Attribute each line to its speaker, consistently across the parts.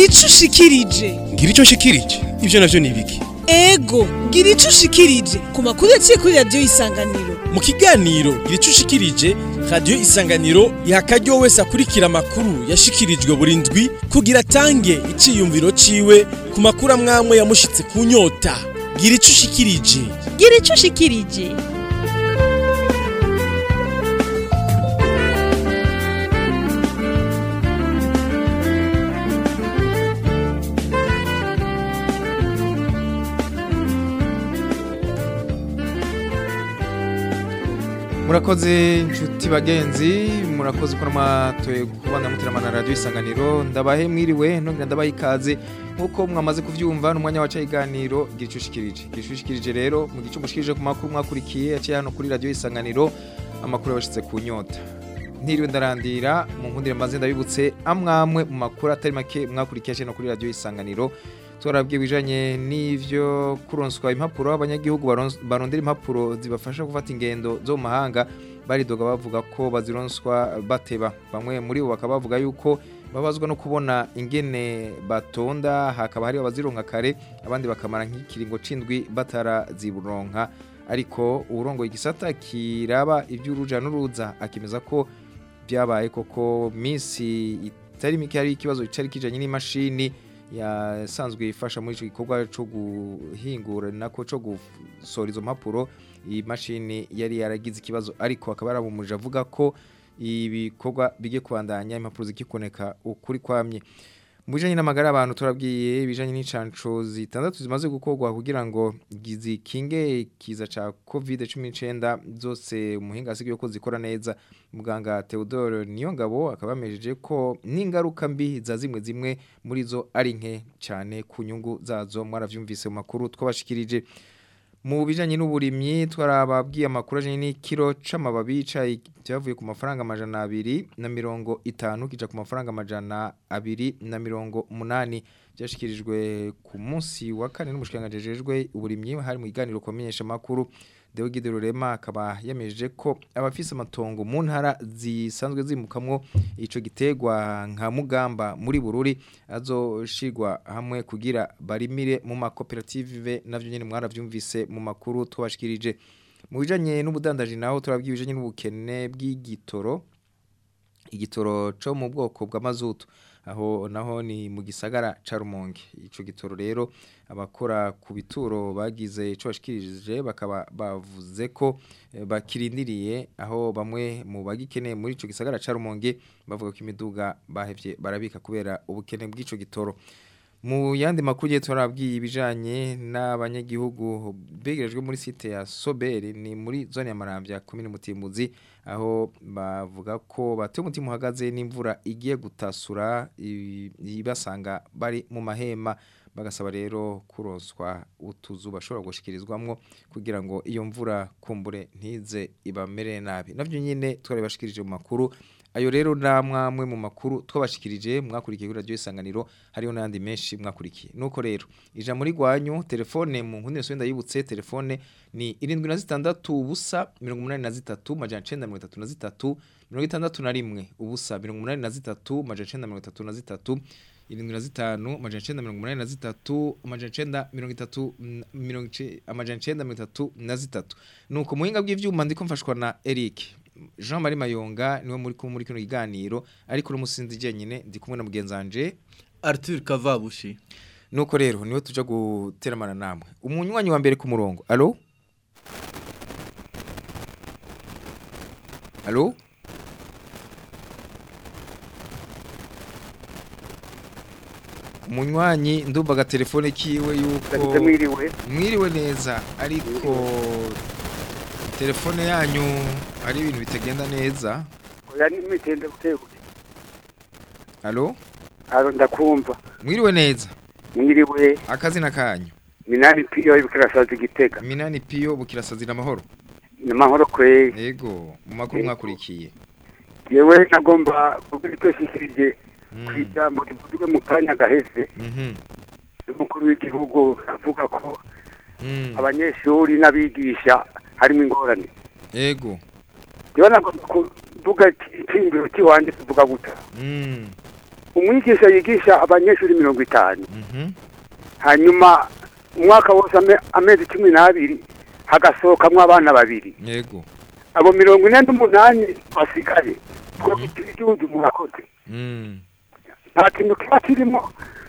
Speaker 1: gira ico ushikirije.
Speaker 2: Ngira icyo nshikirije ibyo navyo ni ibiki
Speaker 1: ego gira ico ushikirije. Ku makuru yaciye kuri radiyo isanganiro.
Speaker 2: Mu kiganiro gira icyo ushikirije radiyo isanganiro iha akaryo wese akurikira amakuru yashikirijwe buri ndwi kugira atange iciyumviro ciwe ku makuru amwamwe yamushitse ku nyota. Gira ico ushikirije.
Speaker 3: Gira ico ushikirije.
Speaker 4: Murakoze inshuti bagenzi. Murakoze ko mwatoye kubana mutirama na radiyo isanganiro. Ndabahe mwiriwe nongera ndabahe ikaze. Nk'uko mwamaze kuvyumva n'umwanya waca iganiro gira ico ushikirije gira ico ushikirije rero mu gice mushikirije ku makuru mwakurikiye yaciye hano kuri radiyo isanganiro. Amakuru yabashitse ku nyota. Ntiriwe ndarandira mu nkundire maze ndabibutse amwamwe mu makuru atari make mwakurikiye yaciye no kuri radiyo isanganiro. Turabwiye bijanye n'ivyo kuronswa impapuro abanyagihugu barondera impapuro zibafasha gufata ingendo zo mu mahanga baridoga bavuga ko bazironswa bateba. Bamwe muri bo bakaba bavuga yuko babazwa no kubona ingene batonda hakaba hari abazironka kare abandi bakamara nk'ikiringo c'indwi batarazironka. Ariko uburongo igisata kiraba ivy'uruja n'uruza akemeza ko byabaye koko minsi itari mike hari ikibazo cari kijanye n'imashini yasanzwe ifasha muri ico gikorwa co guhingura nako co gusohora izo mpapuro. Iyi mashini yari yaragize ikibazo ariko akaba yarabumuje avuga ko ibikorwa bigiye kubandanya impapuro zikikoneka ukuri kwamye. Mu bijanye n'amagara y'abantu turabwiye ibijanye n'incanco zitandatu zimaze gukorwa kugira ngo zikinge kiza ca covid 19 zose umuhinga asigaye ko zikora neza. Muganga Theodore Niyongabo akaba yamejeje ko n'ingaruka mbi za zimwe zimwe muri zo ari nke cyane ku nyungu zazo mwaravyumvise mu makuru twabashikirije. Mu bijanye n'uburimyi twarababwiye amakuru ajanye n'ikiro c'amababi y'icayi cyavuye ku mafaranga amajana abiri na mirongo itanu kija ku mafaranga amajana abiri na mirongo umunani byashikirijwe ku munsi wa kane n'umushikiranganji ajejwe uburimyi hari mu kiganiro kumenyesha makuru Deo Gide Rurema akaba yamejeje ko abafise amatongo mu ntara zisanzwe zimukamwo ico gitegwa nka mugamba muri bururi azoshirwa hamwe kugira barimire mu makoperative navyo nyene mwaravyumvise mu makuru twabashikirije mu bijanye n'ubudandaji naho turabwiye n'ubukene bw'igitoro igitoro co mu bwoko bw'amazutu. Aho naho ni mu gisagara ca Rumonge. Ico gitoro rero abakora ku bituro bagize ico bashikirije bakaba bavuze ko eh, bakirindiriye aho bamwe mu bagikeneye muri ico gisagara ca Rumonge bavuga ko imiduga bahevye barabika kubera ubukene bw'ico gitoro. Mu yandi makuru ye turabwiye ibijanye n'abanyagihugu begerejwe muri site ya Sobere ni muri zone ya Maramvya komine Mutimbuzi aho bavuga ko bateye umutima uhagaze n'imvura igiye gutasura ibasanga bari mu mahema. Bagasaba rero kuronswa utuzu bashobora gushikirizwamwo kugira ngo iyo mvura kumbure ntize ibamere nabi. Navyo nyine twari bashikirije mu makuru ayo rero namwamwe mu makuru twabashikirije mwakurikiye kuri radio isanganiro hariho n'andi menshi mwakurikiye. Nuko rero ija muri gwanyu telefone mu nkundi yose ndayibutse telefone ni 76 ubusa 83 majana 933 61 ubusa 83 majana 933 irindwi na zitanu amajana icenda mirongo umunani na zitatu amajana icenda mirongo itatu mirongo amajana icenda mirongo itatu na zitatu. Nuko muhinga bw'ivyuma ndiko mfashwa na Eric. Jean Marie Mayonga ni we muri kumwe muri kino kiganiro ariko n'umusinzi jenyine ndi kumwe na mugenzi wanje.
Speaker 5: Arthur Kavabushi.
Speaker 4: Nuko rero ni we tuja guteramana namwe. Umunywanyi wa mbere ku murongo. Allo? Allo? Umunywanyi ndumva agatelefone kiwe yuko
Speaker 6: mwiriwe.
Speaker 4: mwiriwe neza ariko telefone yanyu ari ibintu bitagenda neza?
Speaker 6: Oya n'imitende bukebuke
Speaker 4: allo
Speaker 6: aro ndakumva.
Speaker 4: Mwiriwe neza?
Speaker 6: Mwiriwe.
Speaker 4: Akazina kanyu?
Speaker 6: Minani piyo ibikirasazi gitega.
Speaker 4: Minani piyo bukirasazira amahoro
Speaker 6: ni mahoro kweye
Speaker 4: yego mu makuru mwakurikiye.
Speaker 6: Yewe nagomba kugira icyo shikirije
Speaker 4: Mm,
Speaker 6: ku ijambo rivuzwe mu kanya gaheze.
Speaker 4: Mhm,
Speaker 6: n'umukuru w'igihugu avuga ko
Speaker 4: mm,
Speaker 6: abanyeshuri n'abigisha harimo ingorane.
Speaker 4: Yego.
Speaker 6: Nagomba kuvuga icyiyumviro cy'iwanjye tuvuga guta
Speaker 7: umwigisha yigisha abanyeshuri mirongo itanu hanyuma umwaka wose ame- amezi cumi n'abiri hagasohokamwo abana babiri
Speaker 4: yego
Speaker 7: abo mirongo ine n'umunani basigaye twabitira igihugu murakoze nta kintu kiba kirimo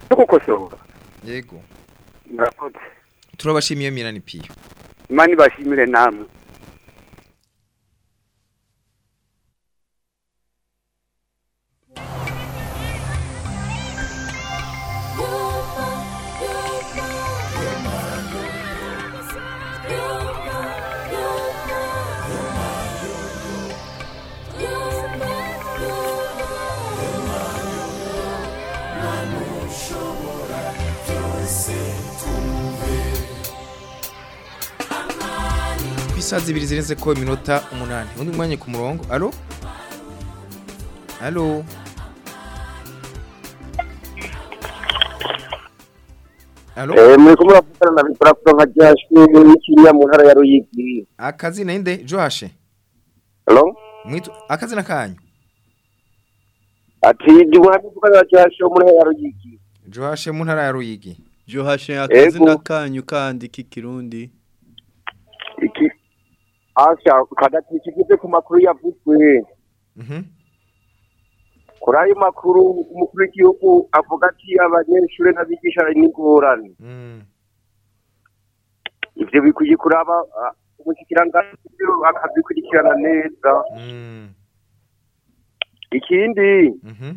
Speaker 7: cyo gukosora
Speaker 4: yego
Speaker 7: murakoze
Speaker 4: turabashimiye mirani piyo
Speaker 7: imana ibashimire namwe
Speaker 4: zibiri zirenze ko iminota umunani. Undi mwanya ku murongo? Alo? Alo? Alo?
Speaker 8: Eh, muri kumwe bavugana na Bikora nka Jashwe n'ikinya mu ntara ya Ruyigi.
Speaker 4: akazi na inde Joashe
Speaker 8: alo
Speaker 4: mwito akazi na kanyu?
Speaker 8: Ati juhashe na mu ntara ya Ruyigi.
Speaker 4: Joashe mu ntara ya Ruyigi.
Speaker 5: Juhashe akazi
Speaker 8: na
Speaker 5: kanyu kandi k'ikirundi
Speaker 8: Iki Asha kadati kigize ku makuru yavuzwe. Kuri ayo makuru umukuru w'igihugu avuga ati abanyeshuri n'abigisha n'ingorane.
Speaker 4: mm
Speaker 8: Ivyo bikwiye kuraba umushikiranganji akabikurikirana neza.
Speaker 4: mm
Speaker 8: Ikindi
Speaker 4: mhm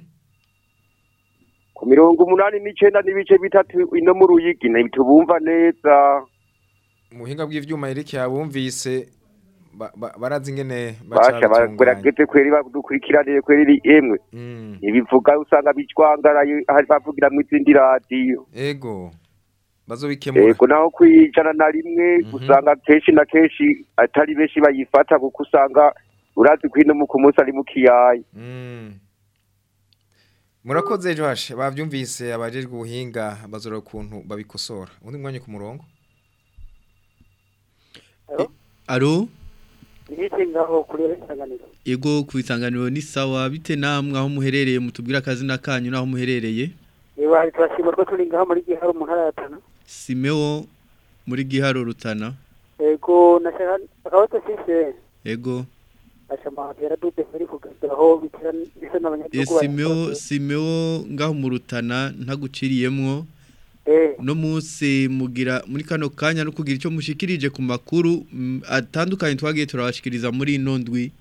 Speaker 8: ku mirongo umunani n'icenda n'ibice bitatu ino mu Ruyigi ntitubumva neza.
Speaker 4: muhinga bw'ivyuma Eric yabumvise ba- ba- barazi ingene
Speaker 8: barageze kweri badukurikiranire kweri emwe.
Speaker 4: mm
Speaker 8: ibivuga usanga bicwangaraye hari bavugira mu izindi radiyo
Speaker 4: ego bazobikemura
Speaker 8: yego naho kwijana na rimwe
Speaker 4: Mhm.
Speaker 8: usanga kenshi na kenshi atari benshi bayifata kuko usanga urazi ko ino mu ku munsi ari mu kiyayi
Speaker 4: Mm. murakoze Joashe bavyumvise abajejwe ubuhinga bazora ukuntu babikosora undi mwanya ku murongo
Speaker 5: aro
Speaker 7: niki ngaho kuri isanganiro
Speaker 5: ego ku isanganiro ni sawa bite namwe aho muherereye mutubwire akazi n'akanyu n'aho muherereye?
Speaker 7: Niba turashima ko turi ngaho muri giharo mu ntara ya tana.
Speaker 5: Simeo muri giharo rutana.
Speaker 7: Yego nashaka akaba tafise
Speaker 5: ego.
Speaker 7: Ashama yaradube muri kugeraho bitera bisa
Speaker 5: e
Speaker 7: n'abanyagihugu
Speaker 5: simeo simeo ngaho mu rutana ntaguciriyemwo.
Speaker 7: Eh.
Speaker 5: No munsi mugira muri kano kanya no kugira icyo mushikirije ku makuru mm, atandukanye twagiye turabashikiriza muri ino ndwi.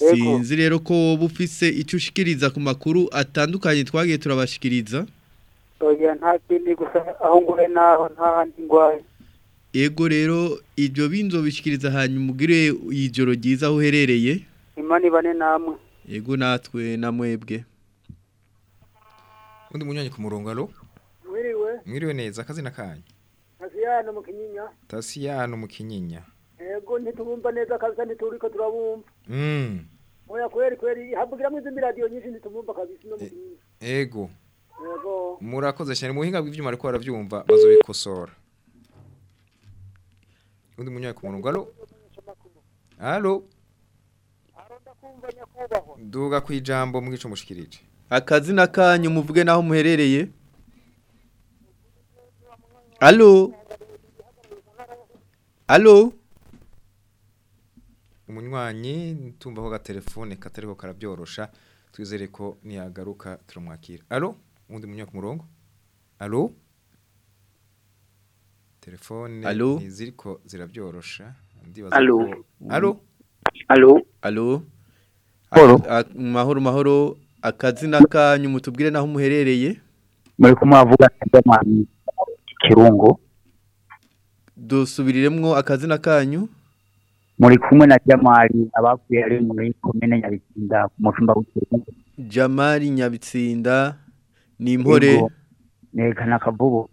Speaker 7: Yego.
Speaker 5: sinzi rero ko wowe ufise icyo ushikiriza ku makuru atandukanye twagiye turabashikiriza.
Speaker 7: Oya nta kindi gusa aho ngure naho nta handi ngwaye
Speaker 5: ego rero ibyo binzo bishikiriza hanyuma ugire ijoro ryiza aho uherereye.
Speaker 7: Imana ibane namwe.
Speaker 5: Ego natwe na mwebwe.
Speaker 4: Undi munyanya ku murongo alo
Speaker 7: mwiriwe.
Speaker 4: Mwiriwe neza akazi na kanyu.
Speaker 7: Hasiyano mu kinyinya.
Speaker 4: Tasiyano mu kinyinya.
Speaker 7: Yego ntitubumva neza kabisa ntituriko turabumva
Speaker 4: mm.
Speaker 7: Oya kweri kweri havugiramo izindi radiyo nyinshi ntitubumva kabisa no mu kinyinya.
Speaker 4: ego.
Speaker 7: Yego
Speaker 4: murakoze cyane muhinga bw'ivyuma ariko baravyumva bazobikosora undi munyanya ku murongo alo. Alo. Duga kwijambo mwico mushikirije.
Speaker 5: Akazi n'akanyu muvuge naho muherereye. Alo alo
Speaker 4: umunywanyi tumva ko gatelefone katariko karabyorosha twizere ko niyagaruka turamwakira alo undi munyanya ku murongo? Alo telefone
Speaker 5: Alo?
Speaker 4: ntiziriko zirabyorosha ndibaza ko alo
Speaker 8: alo
Speaker 5: alo
Speaker 8: Mahoro.
Speaker 5: Mahoro mahoro. Akazi n'akanyu mutubwire naho muherereye?
Speaker 8: Muri kumwavuga cyane kirungo
Speaker 5: dusubiriremwo akazi n'akanyu
Speaker 8: muri kumwe na Jamali abakuye ari muri komine Nyabisinda ku mutumba w'ikirungo
Speaker 5: jamari nyabitsinda ni impore
Speaker 8: Yego. nerekana akavubu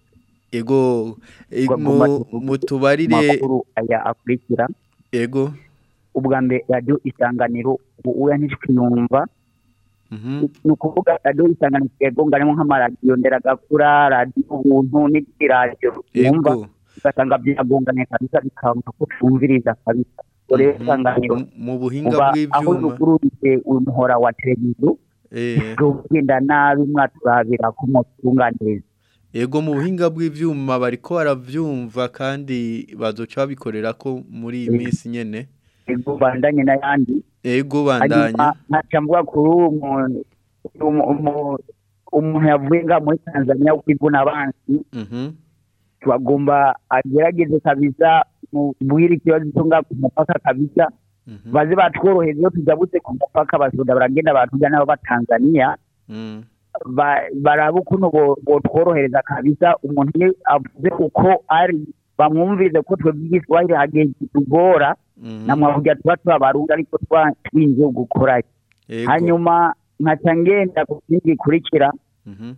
Speaker 5: ego mutubarire.
Speaker 8: aya akurikira.
Speaker 5: Ego.
Speaker 8: Ubwa mbere radiyo isanganiro ubu uya ntitwiyumva ni ukuvuga radiyo isanganiro twebwe ngarimo nk'amaradiyo nderagakura radiyo ubuntu n'izindi radiyo wumva ugasanga byagonganye kabisa bikanga ko twumviriza kabisa. Rero
Speaker 5: Mhm.
Speaker 8: isanganiro
Speaker 5: mu buhinga
Speaker 8: uba aho
Speaker 5: bw'ivyuma
Speaker 8: rugururiye uyu muhora wa televiziyo
Speaker 5: Eh,
Speaker 9: tugenda nabi mwaturabira ko mutunganiriza
Speaker 5: ego mu buhinga bw'ivyuma bariko baravyumva kandi bazoca babikorera ko muri iyi minsi nyene.
Speaker 9: ego bandanye n'ayandi.
Speaker 5: Ego bandanya.
Speaker 9: umu- umu- umuntu yavuye nga muri tanzania kwivuna abansi
Speaker 5: Mhm.
Speaker 9: twagomba agerageze kabisa mubwire ikibazo cyo nga ku mupaka kabisa
Speaker 5: Mhm.
Speaker 9: baze batworoheza iyo tujabutse ku mupaka basoda baragenda batuja nabo ba- baraba ukuntu bo- botworohereza kabisa umuntu avuze uko ari bamwumvirize ko twebwe igiswahili hageze kitugora
Speaker 5: Mhm.
Speaker 9: namwavuga tuba tubabarundi ariko twa- twinjiye gukora hanyuma nkaca ngenda ku kindi gikurikira
Speaker 5: Mhm.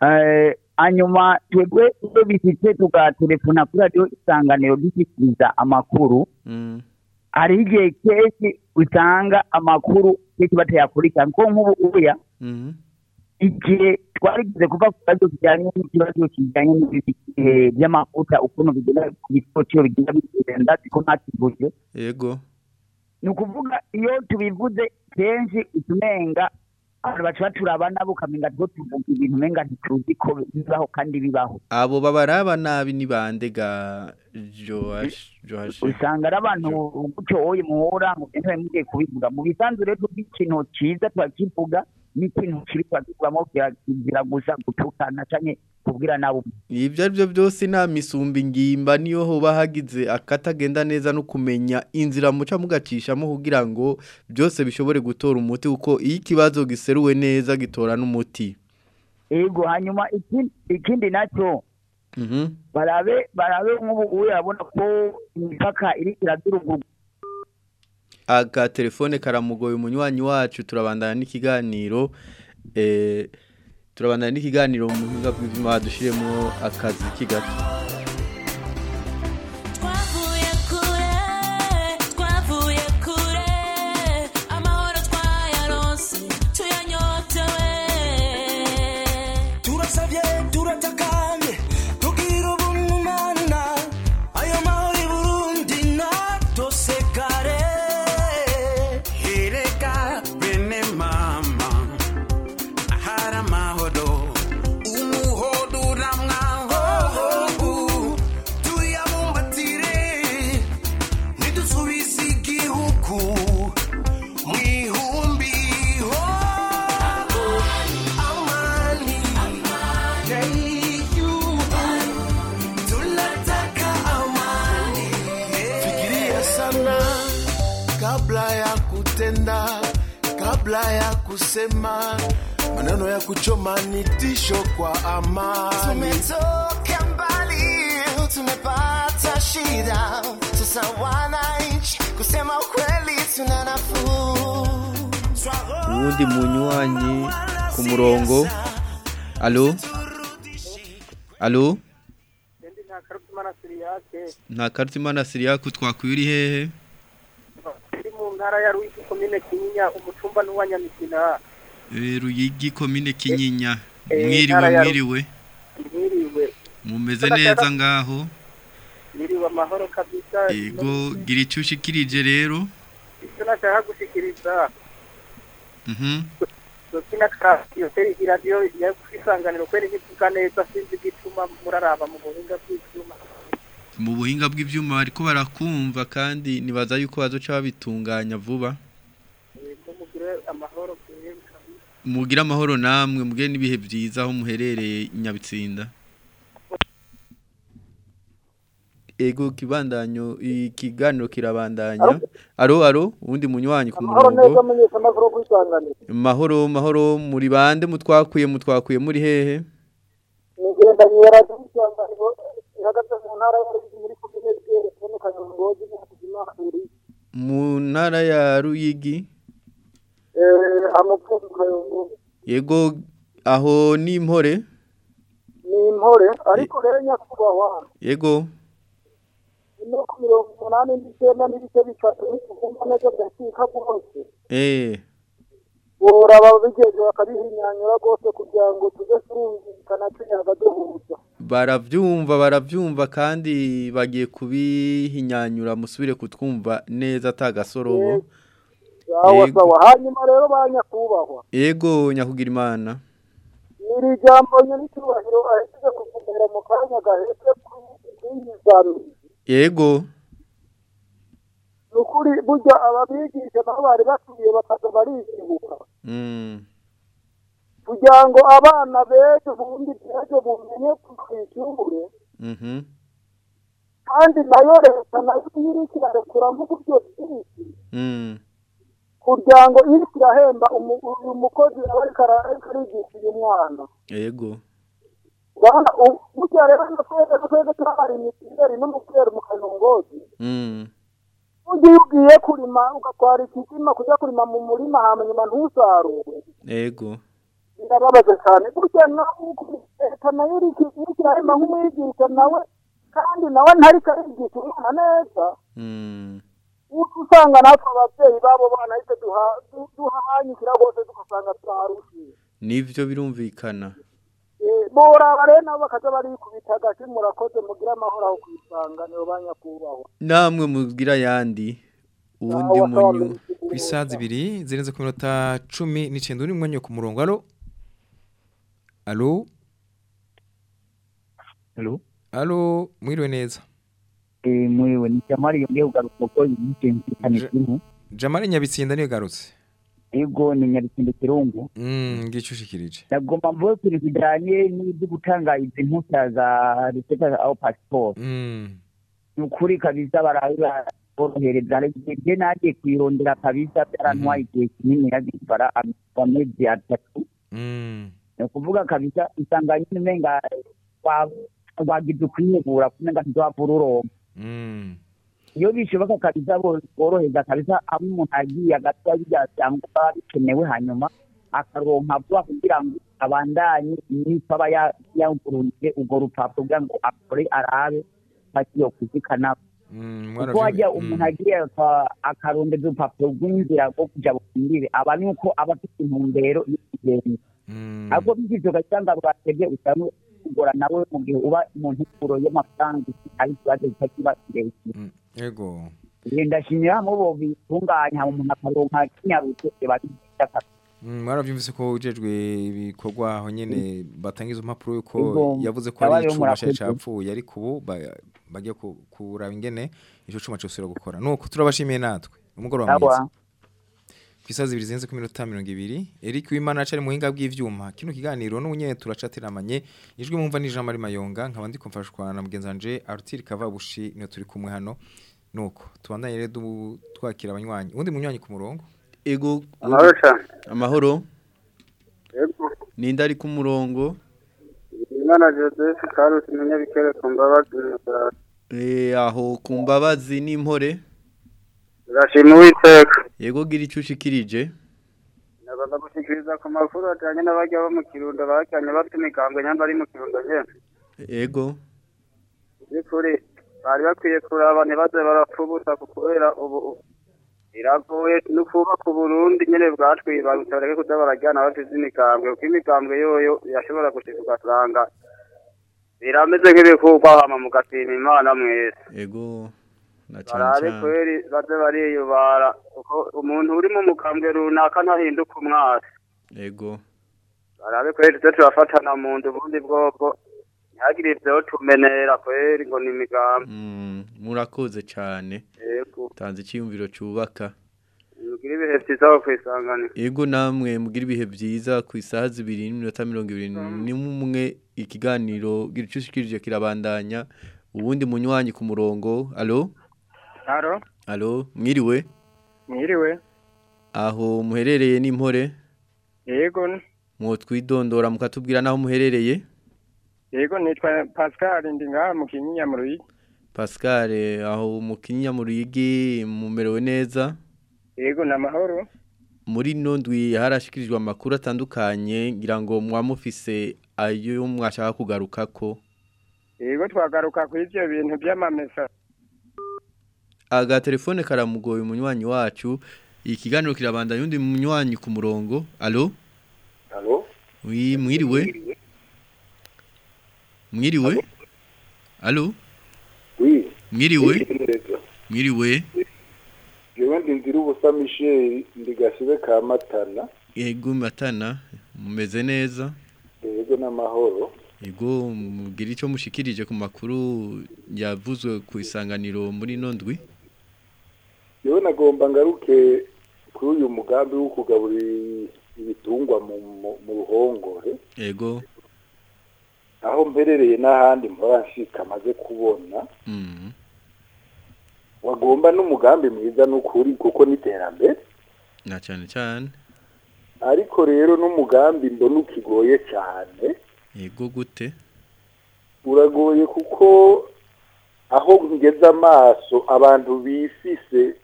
Speaker 9: Eh, hanyuma twebwe iyo bifite tugatelefona kuri radiyo isanganiro dushyikiriza amakuru
Speaker 5: ari
Speaker 9: hariho igihe kenshi usanga amakuru kenshi batayakurikira kuko nk'ubu uya
Speaker 5: Mhm.
Speaker 9: Igihe twarigize kuva ku kibazo kijyanye n'ikibazo kijyanye n'ibihe by'amavuta ukuntu bigenda ku biciro bigenda bigenda siko ntakivuje
Speaker 5: Ego.
Speaker 9: ni ukuvuga iyo tubivuze kenshi utumenga abantu baca baturaba nabo ukamenga two tuvuga ibintu umenga ntituzi ko bibaho kandi bibaho
Speaker 5: Abo babaraba nabi ni bande ga Joash.
Speaker 9: usanga ari abantu gutyo wowe ngo ntebe mugiye kubivuga mu bisanzwe rero tuvuga ikintu cyiza turakivuga n'ikintu kiri turakivugamo kirazira gusa gutukana canke kubwira nabo
Speaker 5: Ibyo ari byo byose nta misumba ingimba niyo hoba hagize akatagenda neza no kumenya inzira muca mugacishamo kugira ngo byose bishobore gutora umuti kuko iyo ikibazo giseruwe neza gitora n'umuti.
Speaker 9: ego hanyuma ikindi, na cyo
Speaker 5: Mhm.
Speaker 9: barabe barabe nk'ubu ubu urabona ko imipaka iriko irazurugurwa
Speaker 5: Aga telefone karamugoye umunywanyi wacu turabandana n'ikiganiro eh turabandana n'ikiganiro mu buhinga bw'ivyuma dushiremo akazi kigato. Uwundi munywanyi ku murongo. Allo? Allo? Nta karutimana Siriyaku twakwiri hehe?
Speaker 10: iri mu ntara ya Ruyigi komine Kinyinya umutumba n'uwa Nyamigina
Speaker 5: Eh, Ruyigi komine Kinyinya.
Speaker 10: Eh,
Speaker 5: Mwiriwe mwiriwe.
Speaker 10: mwiriwe
Speaker 5: Mumeze neza ngaho.
Speaker 10: mwiriwe amahoro kabisa
Speaker 5: Ego gira icyo ushikirije rero.
Speaker 10: icyo nashaka gushikiriza
Speaker 5: Mhm.
Speaker 10: Kasiyo teri iradiyo ya kwisanganiro kweri ntivuga neza sinzi igituma muraraba mu buhinga bw'ivyuma
Speaker 5: Mu buhinga bw'ivyuma bariko barakumva kandi nibaza yuko bazoca babitunganya vuba.
Speaker 10: mugire amahoro
Speaker 5: namwe mugire n'ibihe byiza aho muherereye Nyabitsinda. Ego kibandanyo ikiganiro kirabandanya. Aro aro undi munywanyi ku murongo. Mahoro mahoro muri bande mutwakuye mutwakuye muri hehe?
Speaker 10: nigenda nyera ihagaze mu ntara mu
Speaker 5: ntara ya Ruyigi.
Speaker 10: eh
Speaker 5: Yego aho ni impore.
Speaker 10: ni impore ariko rero nyakubahwa
Speaker 5: Yego.
Speaker 10: Ku mirongo umunani n'icyenda n'ibice bitatu n'ikivumba neza byacika rwose
Speaker 5: Eh.
Speaker 10: boraba bigeje bakabihinyanyura rwose kugira ngo tuze turumvikana tunyaga duhuza
Speaker 5: Baravyumva baravyumva kandi bagiye kubihinyanyura musubire kutwumva neza Yego.
Speaker 10: sawa hanyuma rero ba nyakubahwa
Speaker 5: Ego nyakugira imana.
Speaker 10: iri jambo nyir'icyubahiro ahejeje kuvugura mu kanya gahetse kw'iyizami
Speaker 5: Ego.
Speaker 10: ni ukuri burya ababigisha nabo bari bakwiye bakaza barizibuka
Speaker 5: Mm.
Speaker 10: kugira ngo abana b'ejo bundi b'ejo bumenye kwishyure
Speaker 5: Mhm.
Speaker 10: kandi na yo leta na yo iriko irarekuramo uburyo bwinshi
Speaker 5: Mm.
Speaker 10: kugira ngo iriko irahemba uyu mukozi aba ariko arigisha uyu mwana
Speaker 5: Ego.
Speaker 10: Burya rero na twebwe twebwe turahari imitireri n'umupira mu kanongozi iyo ugiye kurima ugatwara ikitima kujya kurima mu murima hama nyuma ntusarure
Speaker 5: Ego.
Speaker 10: birababaza cyane burya leta na yo irahemba nk'umwigisha nawe. Kandi nawe ntariko arigisha umwana neza.
Speaker 5: Mm.
Speaker 10: usanga natwe ababyeyi babo bana du- duhahanyukira rwose tugasanga twarushije
Speaker 5: Nivyo birumvikana.
Speaker 10: Boraba rero nabo bakaza barikubita agati murakoze mugire amahoro aho kwisanganiro ba nyakubahwa
Speaker 5: Namwe mugira yandi. Uwundi munyu.
Speaker 4: ku isaha zibiri zirenze ku minota cumi n'icyenda uri mwanya ku murongo alo alo
Speaker 9: Hello?
Speaker 4: alo mwiriwe neza
Speaker 9: Eh, mwewe ni Jamari yongeye kugaruka ko yimutse kimwe.
Speaker 4: jamari nyabitsinda niyo garutse
Speaker 9: Ego ni Nyabitsinde Kirungu.
Speaker 4: Mm, ngicushikirije
Speaker 9: Nagomba mvuge kuri bijanye n'ibyo gutanga izi mpushya za receta au passport.
Speaker 4: Mm,
Speaker 9: Ni ukuri kabisa barabira borohereza. Ariko je nagiye kwirondera kabisa byarantwaye igihe kinini yabibara amezi atatu.
Speaker 4: mm,
Speaker 9: ni ukuvuga kabisa usanga nyine umenga wa- wagize ukwihebura kumenga ntizwapfa ururonka
Speaker 4: mm,
Speaker 9: iyo bishoboka kabisa bo- borohereza kabisa aho umuntu agiye agatwa birya byangombwa bikenewe hanyuma akaronka vuba kugira ngo abandanye iminsi aba ya- yagurunije urwo rupapuro kugira ngo akore arabe bakiyo kuzikana.
Speaker 4: Mm,
Speaker 9: kuko
Speaker 4: mwaravyumvi-
Speaker 9: hajya
Speaker 4: mm,
Speaker 9: umuntu agiye aka- akarondeza urupapuro rw'inzira rwo kuja bukindire aba ni uko aba afite intumbero y'ikigenda
Speaker 4: mm,
Speaker 9: ariko bigize ugasanga rwatebye usanga kugora nawe mu gihe uba mu nteguro y'amafaranga ari ikibazo kitakiba kirekire.
Speaker 4: Mm, ego
Speaker 9: Ibi ndashimira hamwe bo bitunganya umuntu akaronka kinyarutse bakitaka
Speaker 4: Mm, mwaravyumvise ko ujejwe ibikorwa aho nyene batanga izo mpapuro yuko yavuze ko ari icuma
Speaker 9: murakoze.
Speaker 4: capfuye ariko ubu ba- bagiye ku- kuraba ingene ico cuma cosubira gukora nuko turabashimiye natwe. Umugoroba mwiza. Ku isaha zibiri zirenze ku minota mirongo ibiri Eric Wimana acari mu buhinga bw'ivyuma. Kino kiganiro n'ubunyene turacateramanye ijwi mwumva ni Jean Marie Mayonga nkaba ndi kumfashwa na mugenzi wanje Arthur Kavabushi niyo turi kumwe hano. Nuko tubandanye rero du- twakira abanywanyi. Ubundi munywanyi ku murongo?
Speaker 5: Ego.
Speaker 3: amahoro
Speaker 5: Ninde ari ku murongo?
Speaker 3: imana joseph karusi munyabikere ku mbabazi
Speaker 5: Eh aho ku mbabazi n'impore.
Speaker 3: turashima uwiteka.
Speaker 5: Yego gira ico ushikirije.
Speaker 3: nagomba gushikiriza ku makuru ajyanye n'abajya bo mu kirundo bajyanye bafite imigambwe nyamba ari mu kirundo nyine
Speaker 5: Ego.
Speaker 3: by'ukuri bari bakwiye kuraba ntibaze barapfa ubusa kubera ubu biragoye no kubaka uburundi nyine bwatwibarutse bareke kuza barajyana bafite imigambwe kuko imigambwe yoyo yashobora gushika ugasanga birameze nk'ibikurwa hama mugashima imana mwese
Speaker 5: Ego. Na cyane
Speaker 3: kweri baze bariyubara. Kuko umuntu uri mu mugambwe runaka ntahinduka umwasi
Speaker 5: Ego.
Speaker 3: barabe kweri tuze turafatana mu nda ubundi bwoko. Ntihagire ivyo tumenera kweri ngo ni imigambi.
Speaker 5: Mm, murakoze cyane.
Speaker 3: yego.
Speaker 5: Tanze icyumviro cyubaka.
Speaker 3: mugire ibihe vyiza aho kwisanganira
Speaker 5: Ego namwe mugira ibihe byiza ku isaha zibiri n'iminota mirongo ibiri n'umwe ikiganiro ushikirije kirabandanya ubundi munywanyi ku murongo. Alo
Speaker 8: Haro,
Speaker 5: alo mwiriwe
Speaker 8: mwiriwe.
Speaker 5: aho muherereye n'impore
Speaker 8: Yego,
Speaker 5: mwotwidondora mukatubwira naho muherereye
Speaker 8: yego nitwa Pascal ndi ngaha mu Kinyinya mu Ruyigi.
Speaker 5: Pascal aho mu Kinyinya mu Ruyigi mumerewe neza
Speaker 8: Yego na mahoro.
Speaker 5: muri nondwi harashikirijwe amakuru atandukanye ngira ngo mwamufise ayo mwashaka kugaruka ko
Speaker 8: Yego twagaruka ku ivyo bintu by'amamesa.
Speaker 5: Aga telefone karamugoye umunywanyi wacu ikiganiro kirabandanya undi munywanyi ku murongo. Alo
Speaker 3: alo
Speaker 5: wi mwiriwe? Mwiriwe? Alo
Speaker 3: wi
Speaker 5: mwiriwe? Mwiriwe?
Speaker 3: Ndi nzira
Speaker 11: ubusa Michel ndi gasibe ka matana.
Speaker 5: Yego matana mumeze neza.
Speaker 11: Yego n'amahoro.
Speaker 5: Yego mugira icyo mushikirije ku makuru yavuzwe ku isanganiro muri ino ndwi
Speaker 11: yewe nagomba ngaruke kuri uyu mugambi wo kugaburira ibitungwa mu ruhongore
Speaker 5: yego.
Speaker 11: aho mperereye n'ahandi mpora amaze kubona
Speaker 5: mm.
Speaker 11: wagomba n'umugambi mwiza n'ukuri kuko n'iterambere.
Speaker 5: Na cyane cyane.
Speaker 11: Ariko rero n'umugambi mbona ukigoye cyane.
Speaker 5: Yego gute?
Speaker 11: Uragoye kuko aho ngeze amaso abantu bifise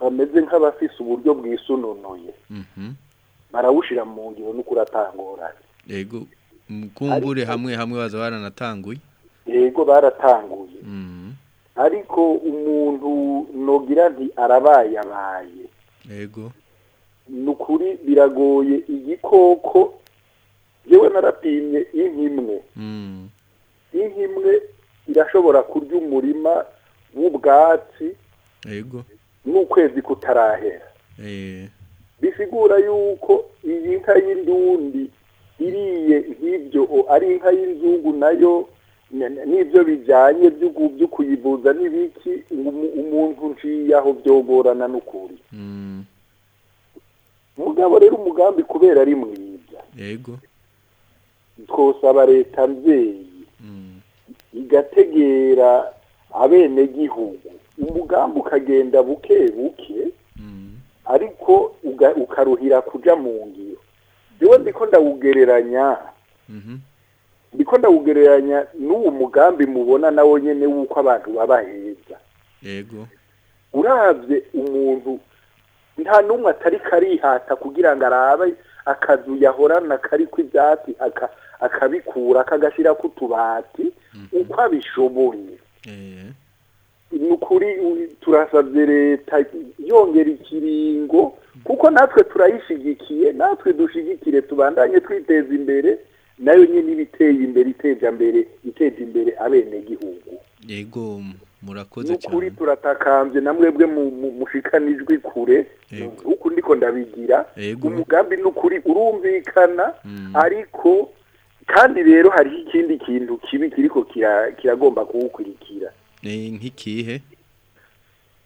Speaker 11: bameze nk'abafise uburyo bwisununuye
Speaker 5: mhm.
Speaker 11: Barawushira mu ngiro n'ukuri atangorane
Speaker 5: yego mukumbure hamwe hamwe baza baranatanguye?
Speaker 11: Yego baratanguye.
Speaker 5: Mm.
Speaker 11: ariko umuntu nogira nti arabayabaye.
Speaker 5: Yego.
Speaker 11: Ni ukuri biragoye igikoko. Yewe narapimye inka imwe
Speaker 5: mm.
Speaker 11: inka imwe irashobora kurya umurima w'ubwatsi.
Speaker 5: Yego.
Speaker 11: N'ukwezi kutarahera. Bisigura yuko iyi nka y'indundi iriye nk'ibyo ari inka y'inzungu na yo n'ibyo bijyanye byo kuyivuza n'ibiki umu- umuntu nciye aho byogorana n'ukuri.
Speaker 5: Mm.
Speaker 11: mugabo rero umugambi kubera ari mwiza.
Speaker 5: Yego.
Speaker 11: Twosaba leta mvyeyi
Speaker 5: mm.
Speaker 11: igategera abenegihugu. Umugambi ukagenda buke buke
Speaker 5: mm.
Speaker 11: ariko ukaruhira kuja mu ngiro. Jewe ndiko ndawugereranya.
Speaker 5: Mhm
Speaker 11: ndiko ndawugereranya n'uwo mugambi mubona nawo nyene wuko abantu baba heza.
Speaker 5: Yego.
Speaker 11: Uravye umuntu nta n'umwe atari karihata kugira ngo arabe akazu yahorana kariko ivyatsi aka- akabikura akagashirako utubati uko abishoboye.
Speaker 5: Eh.
Speaker 11: Ni ukuri turasabye leta yongera ikiringo kuko natwe turayishigikiye natwe dushigikire tubandanye twiteza imbere na yo nyine ibiteye imbere iteja imbere iteje imbere abenegihugu.
Speaker 5: Yego murakoze cyane.
Speaker 11: turatakambye na mwebwe mu- mu- mushikanijwe kure. Uku ndiko ndabigira. Umugambi ni ukuri urumvikana
Speaker 5: Mm.
Speaker 11: ariko kandi rero hariho ikindi kintu kibi kiriko kira- kiragomba kuwukurikira.
Speaker 5: Nk'ikihe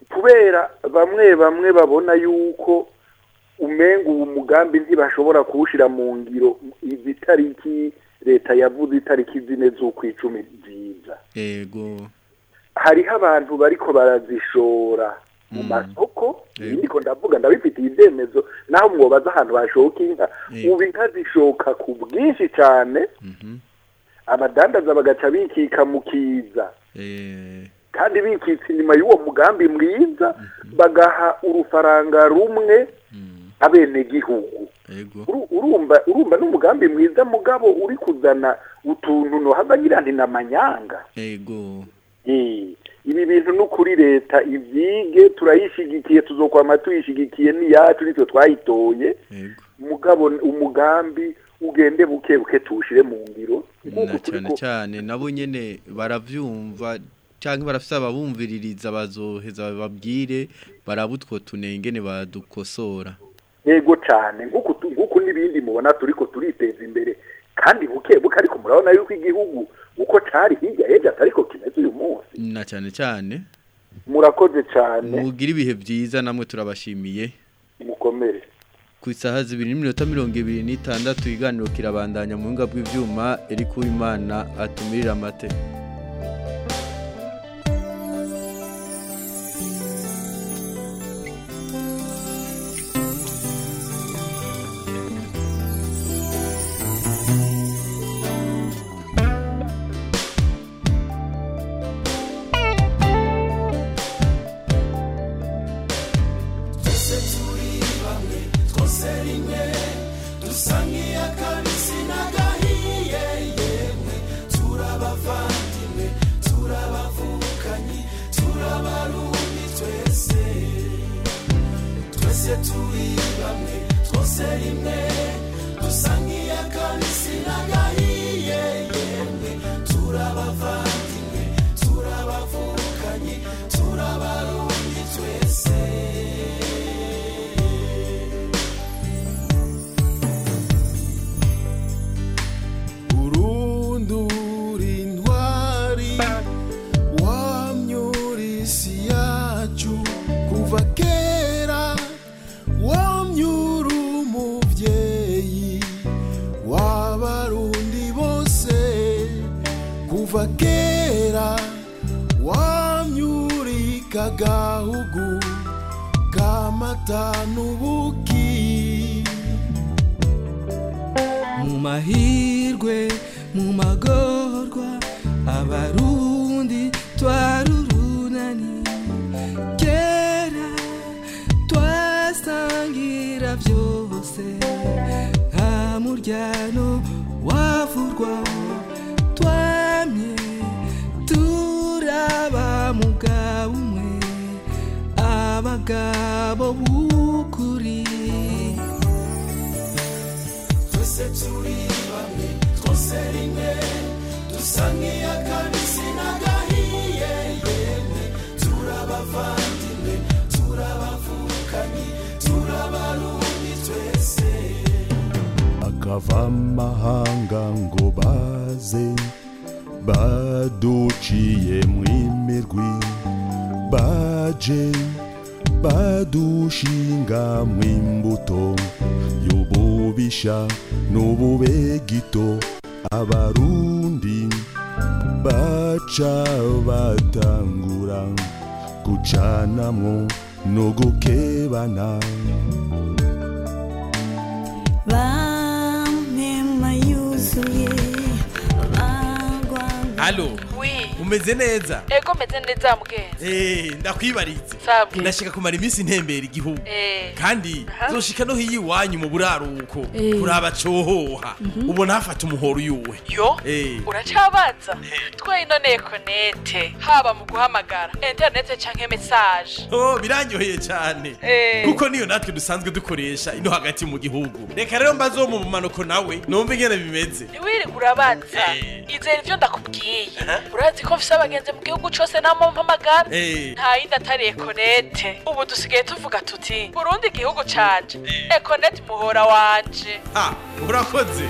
Speaker 11: kubera bamwe bamwe babona yuko umenga uwo mugambi ntibashobora kuwushira mu ngiro izi tariki leta yavuze itariki zine z'ukwicumi nziza.
Speaker 5: Yego
Speaker 11: hariho abantu bariko barazishora mu
Speaker 5: Mm.
Speaker 11: masoko ndiko ndavuga ndabifitiye ibyemezo naho mwobaza ahantu bashoka inka. Ubu inka zishoka ku bwinshi cyane
Speaker 5: mhm.
Speaker 11: abadandaza bagaca bikika mu kiza. Kandi bikitse inyuma y'uwo mugambi mwiza bagaha urufaranga rumwe
Speaker 5: mm.
Speaker 11: abenegihugu. Urumva urumva n'umugambi mwiza mugabo uri kuzana utuntu nohava ngira nti n'amanyanga
Speaker 5: yego
Speaker 11: Eh, ibi bintu no kuri leta ivyige turayishigikiye tuzokwama tuyishigikiye niyacu nitwe twayitoye. Mugabo umugambi ugende buke buke tuwushire mu ngiro.
Speaker 5: Cyane cyane nabo nyene baravyumva cyangwa barafite ababumviririza bazoheza bababwire barabutwo tunengene badukosora.
Speaker 11: Yego cyane nk'uku n'ibindi mubona turiko turiteza imbere kandi buke buke ariko murabona yuko igihugu uko cari hirya y'ejo atariko kimeze uyu munsi.
Speaker 5: Na cyane cyane.
Speaker 11: Murakoze cyane
Speaker 5: mugira ibihe byiza namwe turabashimiye.
Speaker 11: Mukomere.
Speaker 5: Ku isaha zibiri n'iminota mirongo ibiri n'itandatu iganiro kirabandanya mu bw'ibyuma Eric Uwimana atumirira amate.
Speaker 12: turi bamwe. Twose rimwe dusa nk'iya kanisi na kuva kera wamyurika gahugu kamata n'ubuki
Speaker 13: mu mahirwe mu magorwa abarundi twarurunani. Kera twasangira byose nta muryano wavurwa. Twamye turaba mugabo umwe abagabo b'ukuri
Speaker 12: twese turi bamwe twose rimwe dusa nk'iy'akabisi n'agahiye yemwe turabavandimwe turabavukanyi turabarundi twese
Speaker 14: akava amahanga ngo baze baduciye mwimirwi baje badushinga mwimbuto y'ububisha n'ububegito abarundi baca batangura gucanamwo no gukebana
Speaker 15: bamema yuzuye.
Speaker 16: Caralho!
Speaker 2: Umeze neza?
Speaker 16: Ego meze neza mugenzi.
Speaker 2: Eh, ndakwibarize.
Speaker 16: Sabwe.
Speaker 2: Ndashika kumara iminsi ntembera igihugu.
Speaker 16: Eh.
Speaker 2: Kandi zoshika no hiyi wanyu mu buraruko.
Speaker 16: Eh.
Speaker 2: Kuraba cohoha.
Speaker 16: Mhm.
Speaker 2: Ubona hafata umuhoro yuwe.
Speaker 16: Yo.
Speaker 2: Eh.
Speaker 16: Uracabaza? Twe ino nekonete haba mu guhamagara interinete canke message.
Speaker 2: Oh, biranyoheye cyane. Kuko niyo natwe dusanzwe dukoresha ino hagati mu gihugu. Reka rero mbazo mu bumanuko nawe numva ingene bimeze.
Speaker 16: Ntiwiri urabaza. Izera ivyo ndakubwiye. Urazi ko mfise abagenzi mu gihugu cose namo mpamagara.
Speaker 2: Eh.
Speaker 16: Nta yindi atari ekonete. Ubu dusigaye tuvuga tuti Burundi igihugu canje. Ekonete muhora wanje.
Speaker 2: Ah, urakoze.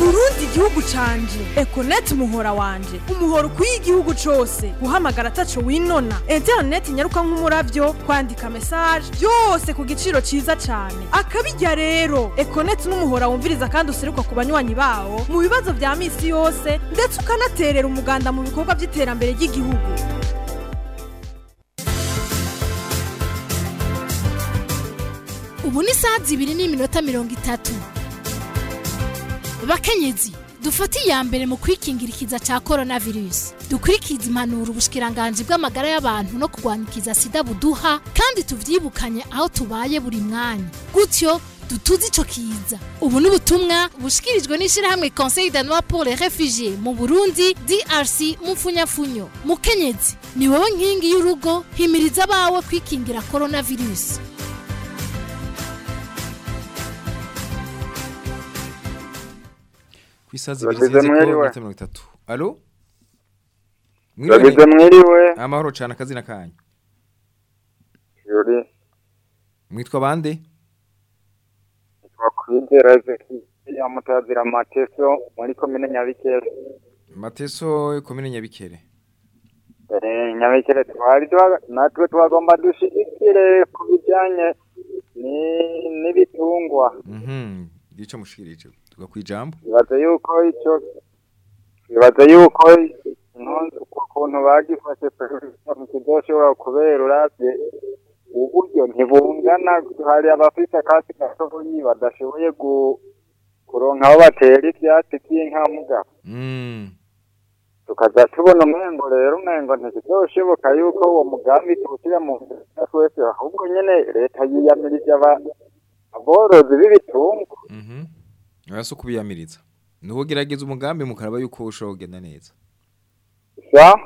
Speaker 1: Burundi igihugu canje. Econet umuhora wanje. Umuhora ukwiye igihugu cose guhamagara ataco winona. Internet nyaruka nk'umuravyo kwandika message. Byose ku giciro ciza cane akabijya rero. Econet n'umuhora wumviriza kandi useruka ku banywanyi bawo. Mu bibazo vya misi yose. Ndetse ukanaterera umuganda mu bikorwa vy'iterambere ry'igihugu.
Speaker 17: Ubu ni saa zibiri n'iminota mirongo itatu. Bakenyezi dufate iya mbere mu kwikingira ikiza cya korona virusi dukurikize impanuro ubushikiranganji bw'amagara y'abantu no kurwanya ikiza sida buduha kandi tuvyibukanye aho tubaye buri mwanya. Gutyo dutuze ico kiza. Ubu ni ubutumwa bushikirijwe n'ishirahamwe conseil danois pour les réfugiés mu burundi drc mu mfunyafunyo. Mukenyezi ni wowe nkingi y'urugo himiriza abawe kwikingira korona
Speaker 4: ku ko
Speaker 3: mwiriwe.
Speaker 4: iminota mirongo itatu alo
Speaker 3: Uragize mwiriwe.
Speaker 4: amahoro cyane akazina kanyu mwitwa bande
Speaker 3: twakwizera ya mutazira mateso muri komine Nyabikere.
Speaker 4: mateso komine nyabikere
Speaker 3: Nyabikere twari twa- natwe twagomba dushigikire ku bijyanye ni n'ibitungwa.
Speaker 4: mhm gico mushikirije tuga kwijambo
Speaker 3: Bibaza yuko icyo bibaza yuko ukuntu bagifashe kizoshobora kubera uravye uburyo ntibungana. Hari abafite akasi gatoyi badashoboye kuronka aho batera ivyatsi vy'inka mugabo
Speaker 4: mm.
Speaker 3: Tukaza tubona umengo rero umengo ntikizoshoboka yuko uwo mugambi tuwushyira mu nzira twese ahubwo nyene leta yiyamirije aborozi b'ibitungwa.
Speaker 4: Mhm urasa kubiyamiriza nuho gerageza umugambi mukaraba yuko ushobora kugenda neza.
Speaker 3: Sa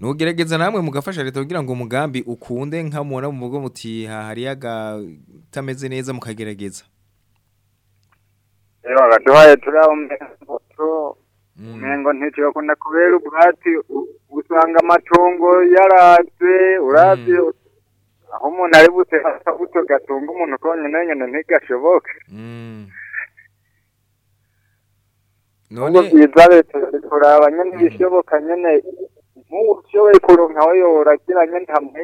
Speaker 4: nuho gerageza namwe mugafasha leta kugira ngo umugambi ukunde nkamubona mu mugo muti ha hari agatameze neza mukagerageza.
Speaker 3: Rero bagaduhaye turaba umengo tu- umengo nticokunda kubera ubwatsi usanga amatungo yaraze uravye aho umuntu ari akabuto gatunga umuntu konyene nyene ntigashoboke.
Speaker 4: None
Speaker 3: byiza leta kuraba nyene ibishoboka nyene. Nk'ubu ushoboye kuronka aho yoragira nyene hamwe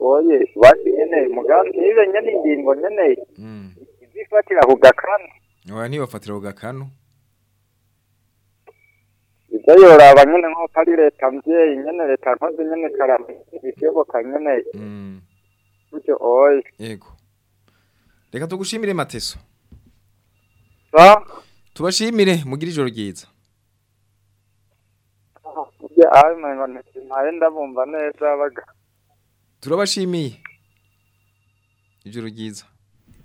Speaker 3: oye basi nyene mugambi nibe nyene ingingo nyene. Izifatira ku gakanu.
Speaker 4: Oya ntibafatira ku gakanu?
Speaker 8: Ibyo yoraba nyine nk'uko ari leta mbyeyi nyine leta nkoze nyine karame ibishoboka nyine gutyo oye.
Speaker 4: Yego. Reka tugushimire mateso. Tubashimire mugire ijoro ryiza.
Speaker 8: Ndabumva neza
Speaker 4: turabashimiye. Ijoro ryiza.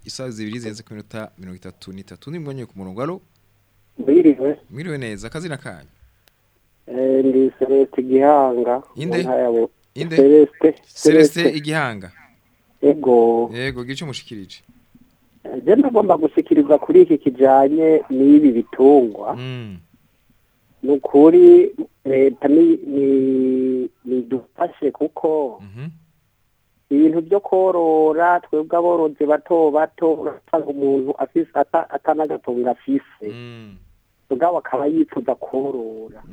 Speaker 4: Isaha zibiri zirenze ku minota mirongo itatu n'itatu. Ni mwanya ku murongo alo
Speaker 7: Mwiriwe,
Speaker 4: mwiriwe neza. Akazina kanyu?
Speaker 7: Eh, ndi Celeste Gihanga.
Speaker 4: Inde? inde?
Speaker 7: Celeste.
Speaker 4: igihanga.
Speaker 7: Ego.
Speaker 4: yego gira icyo mushikirije
Speaker 7: Je ndagomba gushikiriza kuri iki kijanye n'ibi bitungwa. Ni ukuri leta ni ni nidufashe kuko ibintu byo korora twebwe aborozi bato bato urasanga umuntu atanagatunga afise. Mugabo akaba yifuza korora.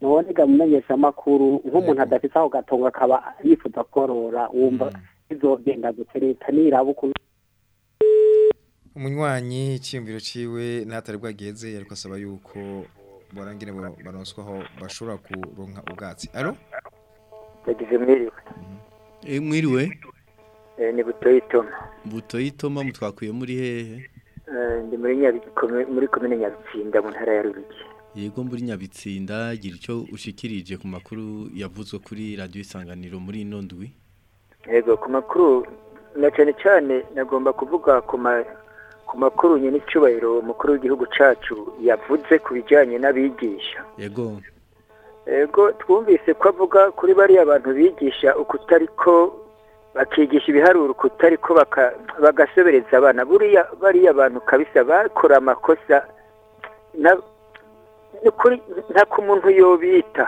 Speaker 7: None gamumenyesha amakuru nk'umuntu adafise aho gatongo akaba yifuza korora wumva bizogenda gute leta niraba ukuntu
Speaker 4: umunywanyi icyiyumviro ciwe n'atari bwageze ariko asaba yuko barangire bo- baronswaho bashobora kuronka ubwatsi. Alo
Speaker 18: yagize mwiriwe.
Speaker 5: Eh mwiriwe?
Speaker 18: Eh, ni butoyi toma
Speaker 5: buto yitoma mutwakuye muri hehe
Speaker 18: Eh, ndi muri komine nyabitsinda mu ntara ya rubigi
Speaker 5: yego muri nyabitsinda gira icyo ushikirije ku makuru yavuzwe kuri radio isanganiro muri ino ndwi.
Speaker 18: Yego ku makuru na cyane cyane nagomba kuvuga ku ma ku makuru nyine icyubahiro umukuru w'igihugu cacu yavuze ku bijyanye n'abigisha.
Speaker 5: Yego.
Speaker 18: Yego twumvise ko avuga kuri bariya bantu bigisha ukutari ko bakigisha ibiharuro ukutari ko bagasobereza abana. Buriya bariya bantu kabisa bakora amakosa nta ku muntu yobita.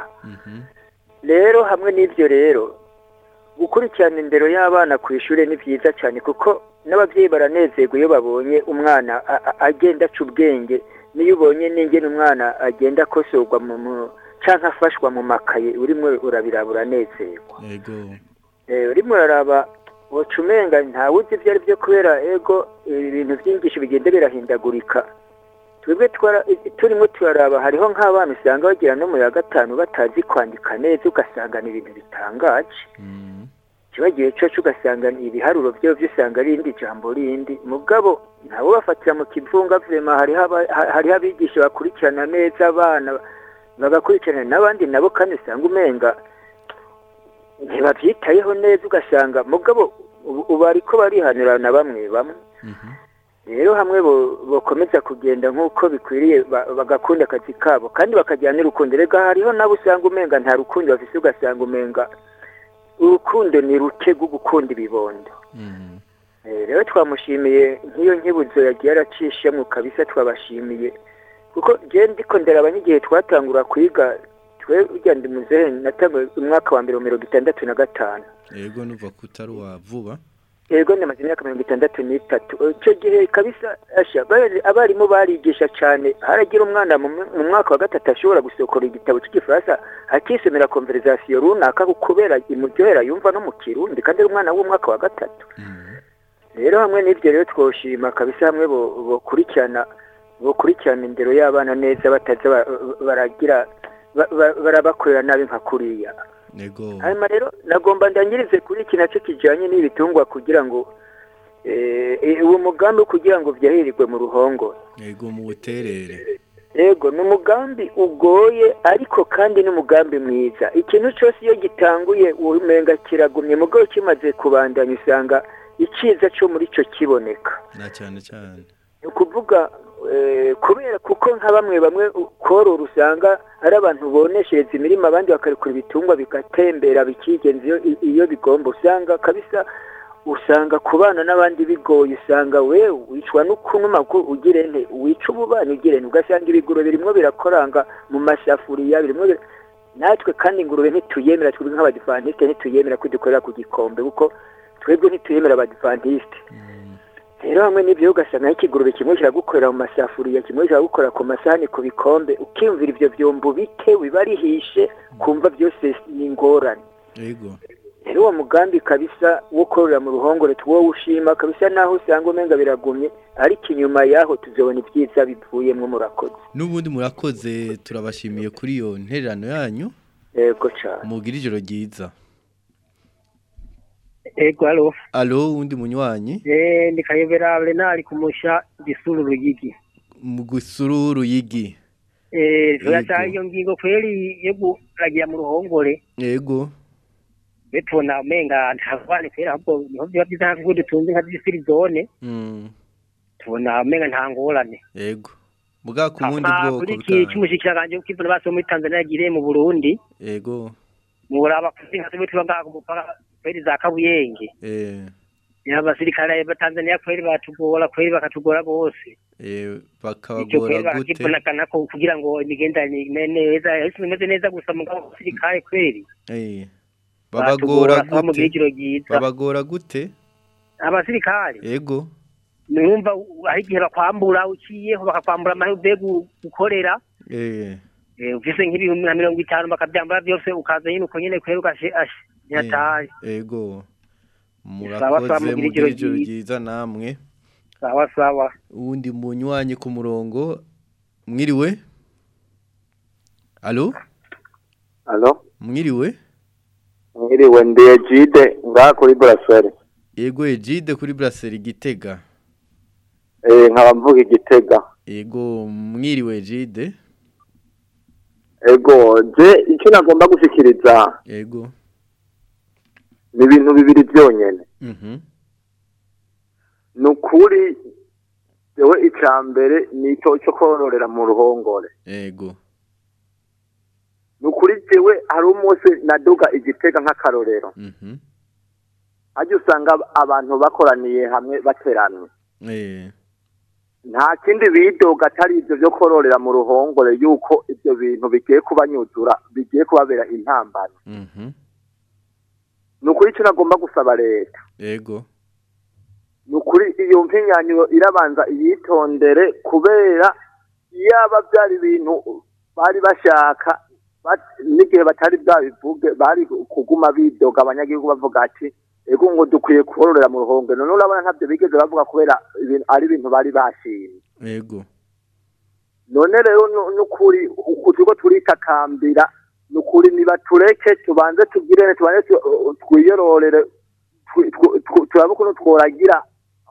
Speaker 18: Rero hamwe n'ibyo rero gukurikirana indero y'abana ku ishuri ni byiza cyane kuko n'ababyeyi baranezerwa iyo babonye umwana agenda aca ubwenge n'iyo ubonye n'ingene umwana agenda akosorwa mu canke afashwa mu makaye urimo urabiraba uranezerwa Eh, urimo uraraba woca umenga ntawe uzi ibyo ari byo kubera ego ibintu byinshi bigenda birahindagurika. Twebwe turimo turaraba hariho nk'abana usanga bagira no mu ya gatanu batazi kwandika neza ugasanga ni ibintu bitangaje. Ikibagiwe cyoco ugasanga ni ibiharuro byo usanga ari irindi jambo rindi mugabo ntawe bafatira mu kivunga vema hariho abigisha bakurikirana neza abana bagakurikirana n'abandi nabo kandi usanga umenga ntibabyitayeho neza ugasanga mugabo ubu ariko barihanira na bamwe bamwe. Rero hamwe bokomeza kugenda nk'uko bikwiriye ba- bagakunda akazi kabo kandi bakajyana n'urukundo. Rega hariho nabo usanga umenga nta rukundo bafise ugasanga umenga. Urukundo ni ruke rwo gukunda ibibondo. Eh, rero twamushimiye nk'iyo nkibuzo yagiye aracishamo kabisa twabashimiye. Kuko ndiko ndaraba n'igihe twatangura kwiga twe urya ndi muzehe natanguye umwaka wa mbere wa mirongo itandatu na gatanu.
Speaker 5: Yego nuva kutari wa vuba.
Speaker 18: Yego ndamaze imyaka mirongo itandatu n'itatu. Icyo gihe kabisa abarimu barigisha cyane haragira umwana mu mwaka wa gatatu ashobora gusokora igitabo cy'igifaransa akisomera konverizasiyo runaka kubera imuryohera yumva no mu kirundi kandi ari umwana w'umwaka wa gatatu. Rero hamwe n'ibyo rero twoshima kabisa hamwe bokurikirana bokurikirana indero y'abana neza bataza ba- baragira ba- ba- barabakorera nabi nka kuriya. Hanyuma rero nagomba ndangirize kuri iki na cyo kijyanye n'ibitungwa kugira ngo eh, eh, uwo mugambi kugira ngo byahirirwe mu ruhongore
Speaker 5: yego mu buterere.
Speaker 18: Yego ni umugambi ugoye ariko kandi n'umugambi mwiza. Ikintu cyose iyo gitanguye umenga kiragumye. Mugabo kimaze kubandanya usanga icyiza cyo muri cyo kiboneka.
Speaker 5: Na cyane cyane.
Speaker 18: Ni ukuvuga eh, kubera kuko nka bamwe bamwe korora usanga ari abantu boneshereza imirima abandi bakarekura ibitungwa bigatembera bikigenza iyo, bigomba. Usanga kabisa usanga kubana n'abandi bigoye usanga we wicwa n'ukunuma ugire nte? Wica ububani ugire nte? Ugasanga ibiguro birimo birakoranga mu masafuriya birimo bir- natwe kandi ingurube ntituyemera twebwe nk'abadivantisite ntituyemera ko dukorera ku gikombe kuko twebwe ntituyemera abadivantisite rero hamwe n'ibyo ugasanga nk'ikigurube kimwe kiragukorera mu masafuriya kimwe kiragukora ku masahani ku bikombe ukiyumvira ibyo byombo bite biba rihishe kumva byose ni ingorane rero uwo mugambi kabisa wo korora mu ruhongore tuwo ushima kabisa naho usanga umenga biragumye ariko inyuma yaho tuzobona ibyiza bivuyemwo murakoze.
Speaker 5: N'ubundi murakoze turabashimiye kuri iyo ntererano yanyu.
Speaker 18: Yego cyane
Speaker 5: mugira ijoro ryiza.
Speaker 19: Ego alo.
Speaker 5: Alo wundi munywanyi?
Speaker 19: Eh ndi kayobera Renari kumusha gisuru ruyigi.
Speaker 5: Mu gusuru ruyigi.
Speaker 19: Eh
Speaker 5: Yego.
Speaker 19: tuyata iyo ngingo kweli yo kuragira mu ruhongore
Speaker 5: yego.
Speaker 19: Betona umenga ntavane kwera ahubwo ni ho biba byiza ko dutunze nka disiri zone.
Speaker 5: Mm,
Speaker 19: tubona umenga nta ngorane
Speaker 5: yego. Bwa ku bundi bwoko
Speaker 19: kuri iki
Speaker 5: butanu
Speaker 19: cy'umushikiranganje w'ukivuna baso muri Tanzania yagiriye mu Burundi.
Speaker 5: Yego.
Speaker 19: Muraba kuzinga tube tuba ngaha ku mupaka kweli za Kabuyenge.
Speaker 5: Eh.
Speaker 19: Ya basirikare ba Tanzania kweli batugora kweli bakatugora bose.
Speaker 5: Eh bakabagora
Speaker 19: kweli
Speaker 5: gute?
Speaker 19: bakivunagana ko kugira ngo imigenderanire ime neza yahise imeze neza gusa mugabo basirikare kweli
Speaker 5: eh. Babagora
Speaker 19: mu
Speaker 5: gute babagora gute?
Speaker 19: Abasirikare?
Speaker 5: Yego
Speaker 19: numva hari igihe bakwambura uciyeho bakakwambura amahirwe gukorera.
Speaker 5: Eh.
Speaker 19: Eh, ufise nk'ibihumbi na mirongo itanu bakabyambara byose ukaza nyine uko nyene kwera ugashe ashe ntiyataye
Speaker 5: yego
Speaker 19: Sawa, sawa,
Speaker 5: murakoze mugira
Speaker 19: ijoro ryiza.
Speaker 5: namwe.
Speaker 19: Sawa sawa.
Speaker 5: Uwundi munywanyi ku murongo mwiriwe? Alo?
Speaker 8: Alo?
Speaker 5: Mwiriwe?
Speaker 8: Mwiriwe ndi ejide ngaha kuri buraseri
Speaker 5: yego ejide kuri brasserie gitega.
Speaker 8: Eh nkaba mvuga igitega
Speaker 5: yego mwiriwe ejide
Speaker 8: ego je icyo nagomba gushikiriza
Speaker 5: yego
Speaker 8: ni ibintu bibiri byonyene.
Speaker 5: Mhm.
Speaker 8: Ni ukuri yewe icya mbere ni icyo cyo kororera mu ruhongore.
Speaker 5: Yego
Speaker 8: ni ukuri jewe hari umunsi naduga igitega nk'akarorero.
Speaker 5: Mhm.
Speaker 8: Ajya usanga abantu bakoraniye hamwe bateramye
Speaker 5: eh.
Speaker 8: Nta kindi bidoga atari ibyo byo kororera mu ruhongore yuko ibyo bintu bigiye kubanyuzura bigiye kubabera intambara.
Speaker 5: Mhm.
Speaker 8: Ni ukuri icyo nagomba gusaba leta.
Speaker 5: Yego
Speaker 8: ni ukuri iyo mpinyanyuro irabanza iyitondere kubera yaba byari ibintu bari bashaka n'igihe batari bwabivuge bari kuguma bidoga abanyagihugu bavuga ati ego ngo dukwiye kororera mu ruhongore none urabona ntabyo bigeze bavuga kubera ari ibintu bari bashimye.
Speaker 5: Yego
Speaker 8: none rero nu- n'ukuri uku turiko turitakambira ni ukuri nibatureke tubanze tugirene tubanze tu- twiyororere twi- tw- tw- turabe ukuntu tworagira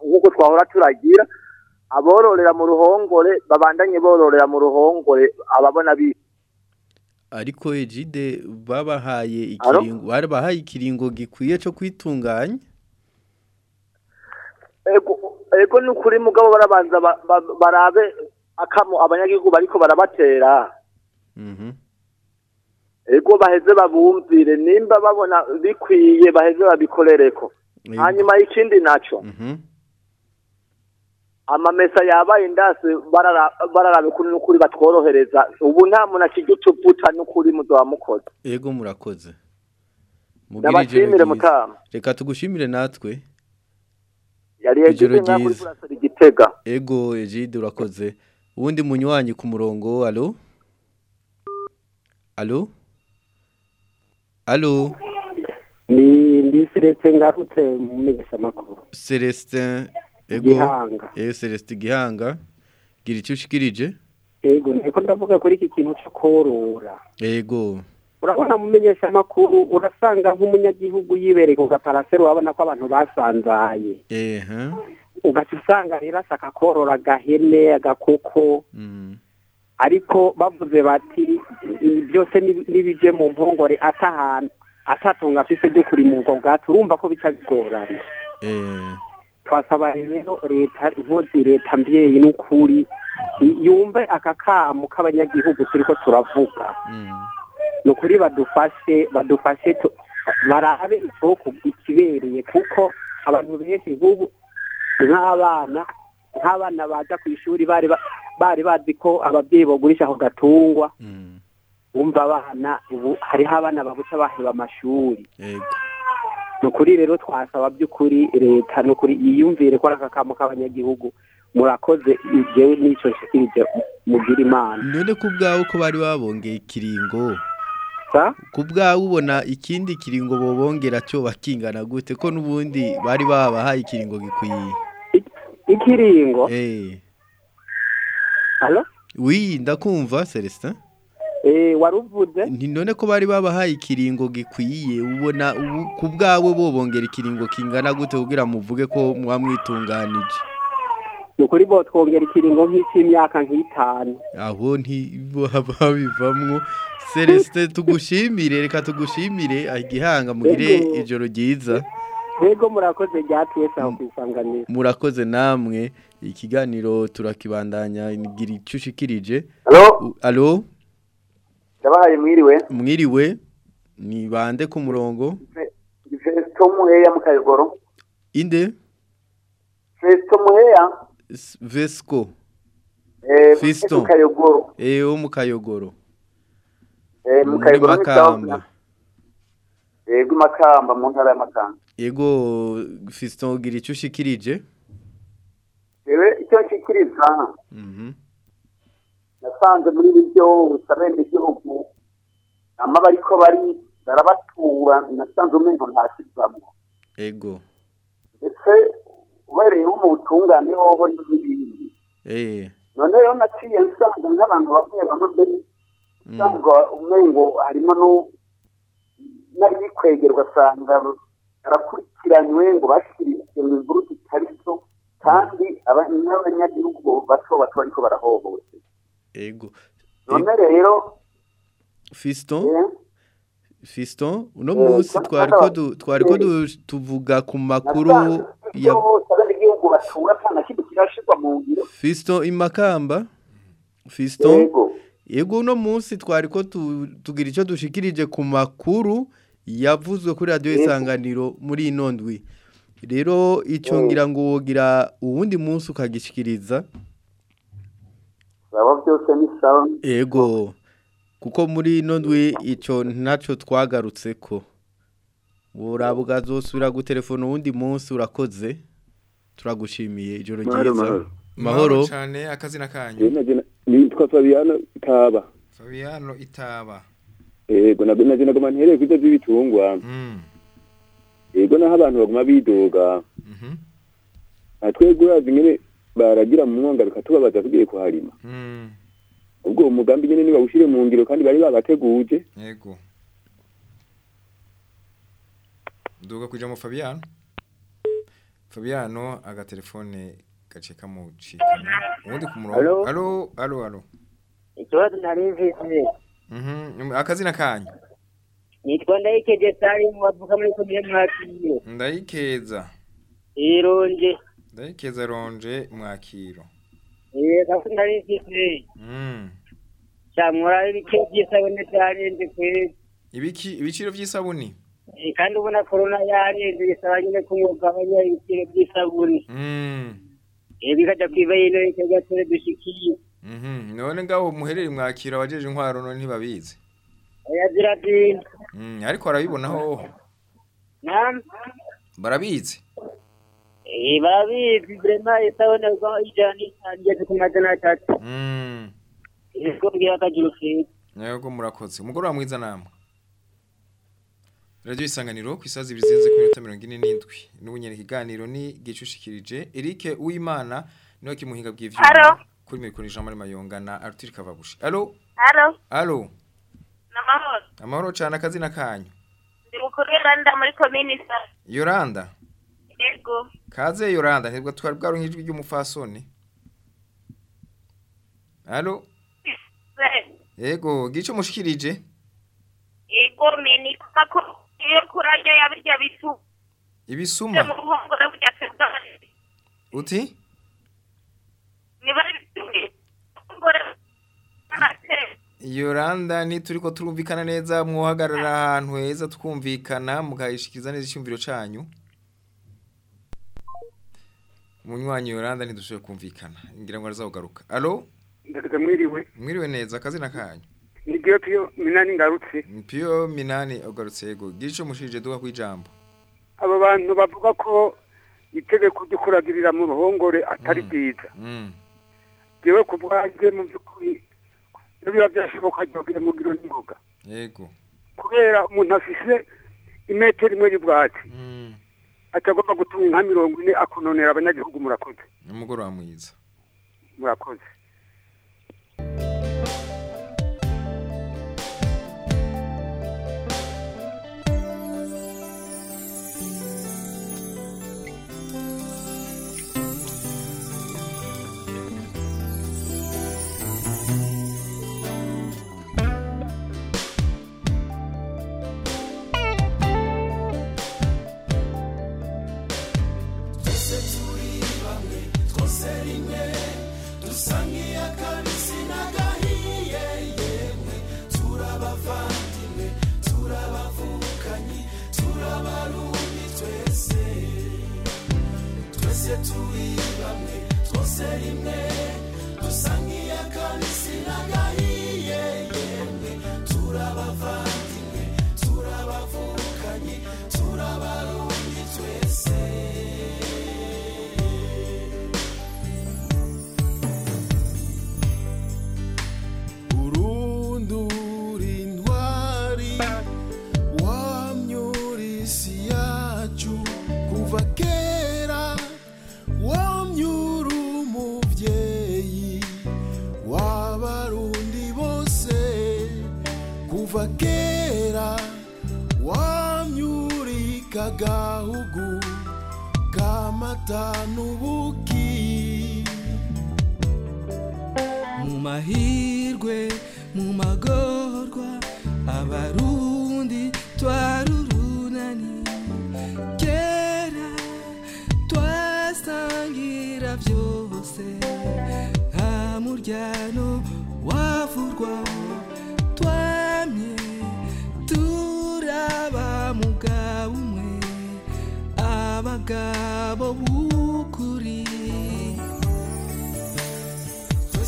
Speaker 8: nk'uko twahora turagira. Abororera mu ruhongore babandanye bororera mu ruhongore ababona bi
Speaker 5: ariko ejide babahaye ikiringo barabahaye ikiringo gikwiye cyo kwitunganya?
Speaker 8: Ego ni ukuri mugabo barabanza ba- ba- barabe akamo abanyagihugu bariko barabatera.
Speaker 5: Mhm.
Speaker 8: Ego baheze babumvire nimba babona bikwiye baheze babikorereko. Hanyuma ikindi naco.
Speaker 5: Mhm.
Speaker 8: Amamesa yabaye barara- bararabe kuri n'ukuri batworohereza. Ubu nta muntu akirya utuvuta n'ukuri muzoba mukoze.
Speaker 5: Yego murakoze.
Speaker 8: Ndabashimire mutama.
Speaker 5: Reka tugushimire natwe.
Speaker 8: Yari
Speaker 5: ijoro
Speaker 8: yagize nka kuri
Speaker 5: ryiza.
Speaker 8: burasari gitega
Speaker 5: ego ejide urakoze. Uwundi munywanyi ku murongo alo alo alo
Speaker 7: ni ndisiretse ngarutse mu menyeshamakuru
Speaker 5: celestin
Speaker 7: Gihanga.
Speaker 5: celestin gihanga gira icyo ushikirije?
Speaker 7: Yego nteko ndavuga kuri iki kintu cyo korora.
Speaker 5: Ego.
Speaker 7: Urabona mu menyeshamakuru urasanga nk'umunyagihugu yibereye ku gaparasero urabona ko abantu basanzaye. Ugaca usanga rero ashaka korora agahene agakoko. Ariko bavuze bati ibi byose nibi- nibije mu mpongore atahantu atatunga afise ryo kurima ubwo bwato urumva ko bica bigorana twasaba rero leta inkozi leta mbyeyi n'ukuri. Yumve aka kamo k'abanyagihugu turiko turavuga. Ni ukuri badufashe badufashe barabe isoko ikibereye kuko abantu benshi nk'ubu nk'abana nk'abana baja ku ishuri bari ba- bari bazi ko ababyeyi bagurisha ako gatungwa. Wumva abana ubu hariho abana babuca baheba amashuri. Ni ukuri rero twasaba by'ukuri leta ni ukuri yiyumvire ko ari akakamo k'abanyagihugu. Murakoze jewe n'icyo nshikirije mugira imana.
Speaker 5: None ko ubwawe ko bari babongeye ikiringo? Ku bwawe ubona ikindi kiringo bobongera cyo bakingana gute? Ko n'ubundi bari babahaye ikiringo gikwiye?
Speaker 7: Ikiringo?
Speaker 5: Eh.
Speaker 7: Halo?
Speaker 5: oui ndakumva Celestin.
Speaker 7: Eh waruvuze
Speaker 5: nti none ko bari babahaye ikiringo gikwiye ubona ku bwawe bobongera ikiringo kingana gute kugira muvuge ko mwamwitunganije?
Speaker 7: Nukuri bo twongera ikiringo nk'ic'imyaka nk'itanu.
Speaker 5: Aho ntibaba bivamwo Celestin tugushimire reka tugushimire igihanga mugire ijoro ryiza.
Speaker 7: Ego murakoze ryatwese aho kwisanganira.
Speaker 5: murakoze namwe. Ikiganiro turakibandanya ngira icyo ushikirije
Speaker 8: Halo? Ndabahaye mwiriwe.
Speaker 5: Mwiriwe ni bande ku murongo?
Speaker 8: Festo Muheya mu Kayogoro.
Speaker 5: Inde?
Speaker 8: Festo Muheya
Speaker 5: Vesco.
Speaker 8: Eh mu Kayogoro.
Speaker 5: Eh wo mu kayogoro.
Speaker 8: Eh mu Kayogoro
Speaker 5: makamba.
Speaker 8: eh Makamba mu ntara ya Makamba.
Speaker 5: Yego Fiston gira icyo ushikirije.
Speaker 8: Ewe icyo nshikiriza.
Speaker 5: Mhm.
Speaker 8: Nasanze muri ibyo usabende igihugu ama bariko bari barabatura. Nasanze umengo ntakizamwo
Speaker 5: ego.
Speaker 8: Ndetse ubereye mu butungane hoho n'ibindi?
Speaker 5: Eh.
Speaker 8: None rero naciye nsanga nk'abantu bamwe bamwe mbere nsanga umengo harimo no n'abikwegera ugasanga barakurikiranywe ngo bashyikirijwe mu inkuru zitari zo kandi aba- n'abanyagihugu bato bato bariko barahohoterwa
Speaker 5: ego.
Speaker 8: None rero
Speaker 5: Fiston?
Speaker 8: Eh,
Speaker 5: Fiston? Uno munsi twariko du- tuvuga ku makuru ya Fiston imakamba Fiston?
Speaker 8: Yego.
Speaker 5: Uno munsi twariko tu- tugira icyo dushikirije ku makuru yavuzwe kuri radio
Speaker 8: Yego.
Speaker 5: isanganiro muri ino ndwi rero icyo ngira ngo wogira uwundi munsi ukagishikiriza
Speaker 8: baba byose ni sawa
Speaker 5: Ego kuko muri ino ndwi icyo ntacyo twagarutse ko. Buraba ukazosubira gutelefona uwundi munsi urakoze. Turagushimiye ijoro
Speaker 4: Mahoro,
Speaker 5: ryiza.
Speaker 4: mahoro.
Speaker 5: mahoro.
Speaker 4: Cyane akazina kanyu.
Speaker 11: Nitwa Fabiano Taba
Speaker 4: Fabiano Itaba.
Speaker 11: Yego nabwo naje nagoma ntereye kwizo by'ibitungwa yego naho abantu baguma bidoga. Natwebwe urazi nyene baragira mu mwonga bikatubabaza tugiye kuharima. Ubwo uwo mugambi nyene nibawushire mu ngiro kandi bari babateguje.
Speaker 4: Yego. Duga kuja mu Fabiano Fabiano agatelefone gace kamucikana ubundi ku murongo.
Speaker 19: Allo?
Speaker 4: allo allo
Speaker 19: ikibazo nari mfise
Speaker 4: mhm. Akazina kanyu?
Speaker 19: Nitwa ndayikeje sari mu bavuka muri komine mwakiro
Speaker 4: ndayikeza.
Speaker 19: Ironje.
Speaker 4: Ndayikeza ronje mwakiro
Speaker 19: eh kasi nari mfise
Speaker 4: mm.
Speaker 19: Cyamura ibike by'isabune byarenze kwezi
Speaker 4: ibiki ibiciro by'isabuni
Speaker 19: Eh, kandi ubona corona yarenze bisaba nyine kumugabanya ibiciro by'isabune
Speaker 4: mm.
Speaker 19: Eh bikaja kwiba yino ikajya tere dushikiye
Speaker 4: mhm none ngaho muherere mwakiro abajeje intwaro none ntibabizi
Speaker 19: oya ziradini
Speaker 4: mm ariko arabibonaho
Speaker 19: nam
Speaker 4: barabizi
Speaker 19: eh barabizi isabune ubwo ijana itangeze ku majana atatu
Speaker 4: mm
Speaker 19: iko ngira akagira keza
Speaker 4: Yego murakoze. Umugoroba mwiza namwe. Radio isanganiro ku isazi ibiri zirenze ku minota 47. N'ubunyene ikiganiro ni gicushikirije Eric Uwimana ni we kimuhinga bw'ivyuma. Kuri mikoro Jean Marie Mayonga na Arthur Kavabushi. Allo?
Speaker 20: Halo,
Speaker 4: Allo?
Speaker 20: namahoro.
Speaker 4: Amahoro cyane akazina kanyu.
Speaker 20: Ndi mukuru w'Iranda muri komini sa.
Speaker 4: Yoranda.
Speaker 20: Yego.
Speaker 4: Kaze Yoranda ntibwo twari bwaronke ijwi ry'umufasoni.
Speaker 20: Se.
Speaker 4: Yego gico mushikirije?
Speaker 20: Yego meni kako iyo kurarya yabirya bisu.
Speaker 4: Ibisuma. Uti? Yoranda ni turiko turumvikana neza mwohagarara ahantu heza tukumvikana mukayishikiriza neza icyumviro canyu Munywanyi Yoranda ntidushoboye kumvikana. Ngira ngo arazagugaruka Allo?
Speaker 6: Ndagize mwiriwe.
Speaker 4: Mwiriwe neza. Akazina kanyu?
Speaker 6: Nigiyo piyo minani ngarutse.
Speaker 4: Pio Minani ugarutse yego. Gico mushije duka kwijambo
Speaker 6: abo bantu bavuga ko itegeko ryo kuragirira mu ruhongore atari ryiza.
Speaker 4: Mm.
Speaker 6: Jewe ku bwanjye mu by'ukuri iyo biba byashoboka ryogire mugiro n'ingoga
Speaker 4: yego.
Speaker 12: Kubera umuntu afise imetero imwe y'ubwatsi. Atagomba gutunga nka mirongo ine akononera abanyagihugu murakoze.
Speaker 4: Umugoroba mwiza.
Speaker 12: Murakoze.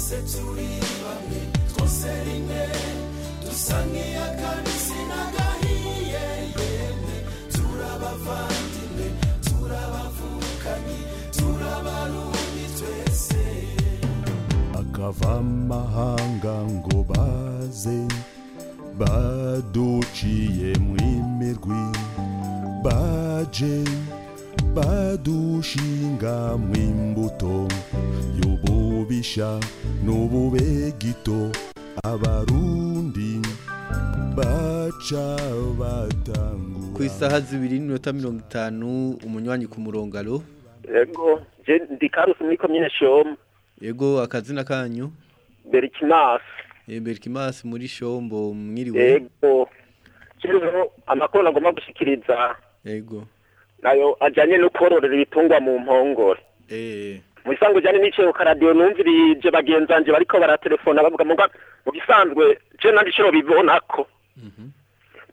Speaker 21: Twese turi bamwe twose rimwe dusa nk'iy'akabisi n'agahiye yemwe turabavandimwe turabavukanyi turabarundi twese.
Speaker 14: Akava amahanga ngo baze baduciye mw'imirwi baje badushinga mw'imbuto y'ububisha n'ububegito abarundi baca batangura
Speaker 5: ku isaha zibiri n'iminota mirongo itanu umunywanyi ku murongo alo
Speaker 22: Ego, je ndi Karusi muri komine Shoma,
Speaker 5: yego akazina kanyu?
Speaker 22: Berkimas.
Speaker 5: Berkimas muri Shombo mwiriwe?
Speaker 22: Ego. Rero amakuru nagomba gushikiriza.
Speaker 5: Yego.
Speaker 22: Nayo ajanye no kororera ibitungwa mu mpongore.
Speaker 5: eh.
Speaker 22: Mu bisanzwe jane niciye ku radio numvirije bagenzanje bariko baratelefona bavuga mu ga- mu bisanzwe je nandi cyo bibonako.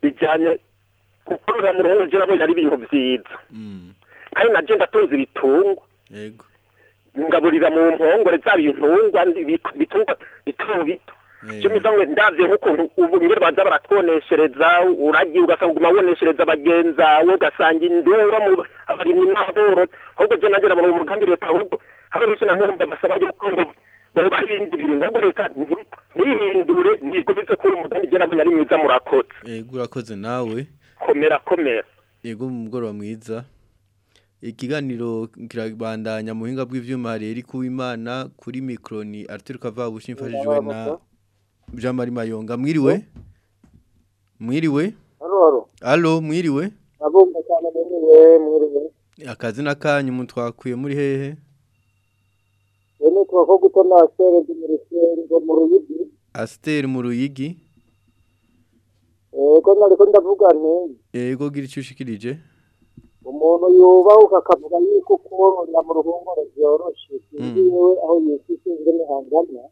Speaker 22: Bijanye gukorora mu ruhome je nabonye ari ibintu vyiza. Kandi naje ndatunze ibitungwa.
Speaker 5: yego
Speaker 22: ngaburira mu mpongore zaba intungwa bitungwa bito bito cyo misanzwe ndavye nk'ukuntu ubu ngere baza baratwoneshereza uragiye ugasanga uguma woneshereza bagenzawe ugasanga indura mu abarimyi n'aboro ahubwo je nagera mu mugambi leta ahubwo nkumva basaba yuko bahindurire ntabwo leta nti- ntihindure ntigumeze kuri umugambi je nabonye ari mwiza murakoze
Speaker 5: yego urakoze nawe
Speaker 22: komera komera
Speaker 5: yego mu mugoroba mwiza ikiganiro kirabandanya mu buhinga bw'ivyuma rero kuwimana kuri mikro ni. Arthur Kavabushi mfashijwe na Jean Marie Mayonga mwiriwe mwiriwe
Speaker 10: haro
Speaker 5: allo mwiriwe
Speaker 10: nabumva cyane mwiriwe mwiriwe
Speaker 5: akazina kanyu mutwakuye muri hehe
Speaker 10: rero tuba gutona ngo mu ruyigi
Speaker 5: Aster mu ruyigi
Speaker 10: yego nariko ndavuga nti
Speaker 5: yego gira icyo ushikirije
Speaker 10: umuntu yubahuka akavuga yuko kororera mu ruhongore vyoroshe. Sinzi yewe aho yifise ingene hangana.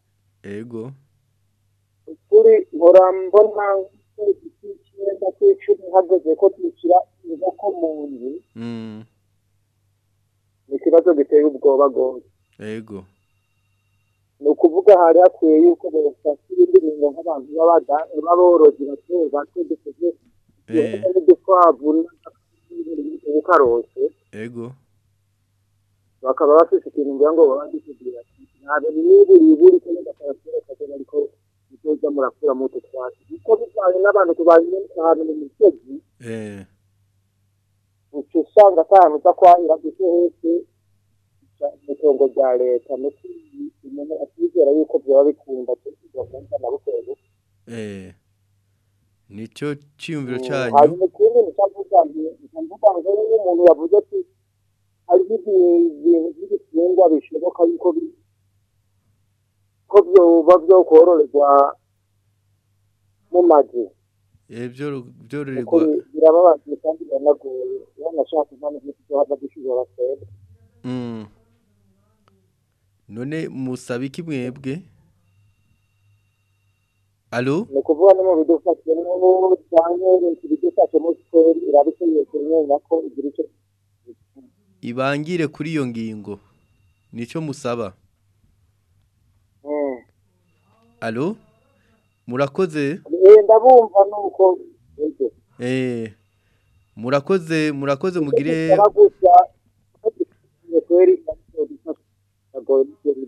Speaker 5: Yego
Speaker 10: ukuri nkora mbona kwezi kw'icenda kw'icumi hageze ko twishyira inkoko mu nzu.
Speaker 5: Mm.
Speaker 10: Ni ikibazo giteye ubwoba rwose.
Speaker 5: Yego
Speaker 10: ni ukuvuga hari hakwiye yuko ibindi bintu nk'abantu b'aborozi bato bato dukoze
Speaker 5: eh.
Speaker 10: n'udukwavu ubukarose
Speaker 5: yego
Speaker 10: bakaba bafise ikintu ngira ngo baba gisugira ntabwo niburi buri kandi bakabasore kaje bariko muzoza murakura mu twatsi kuko bivanye n'abantu tubanye ahantu mu misozi.
Speaker 5: Eh.
Speaker 10: Uca usanga akantu uza kwahira gusa hese mu itongo rya leta atizera yuko byaba bikunda
Speaker 5: eh nico ciyumviro cyanyu.
Speaker 10: hanyuma ikindi nitavuga nitavuga ngo iyo umuntu yavuze ati hari ibintu by'ibitungwa bishoboka yuko ko byoba byo kororerwa mu
Speaker 5: ibyo
Speaker 10: kuko
Speaker 5: byororerwa
Speaker 10: bi- birababaje kandi biranagoye. Iyo nashaka impano byinshi byo hava kwera
Speaker 5: Mm. None musaba iki mwebwe? Alo
Speaker 10: ni ukuvuga no mu bidufashemo cyane leta ibidufashemo siporo irabikeneye kumenya ko igira icyo
Speaker 5: ibangire kuri iyo ngingo. Nico musaba.
Speaker 10: Mm.
Speaker 5: alo murakoze?
Speaker 10: Eh, ndabumva nuko ego
Speaker 5: eh. Murakoze murakoze mugire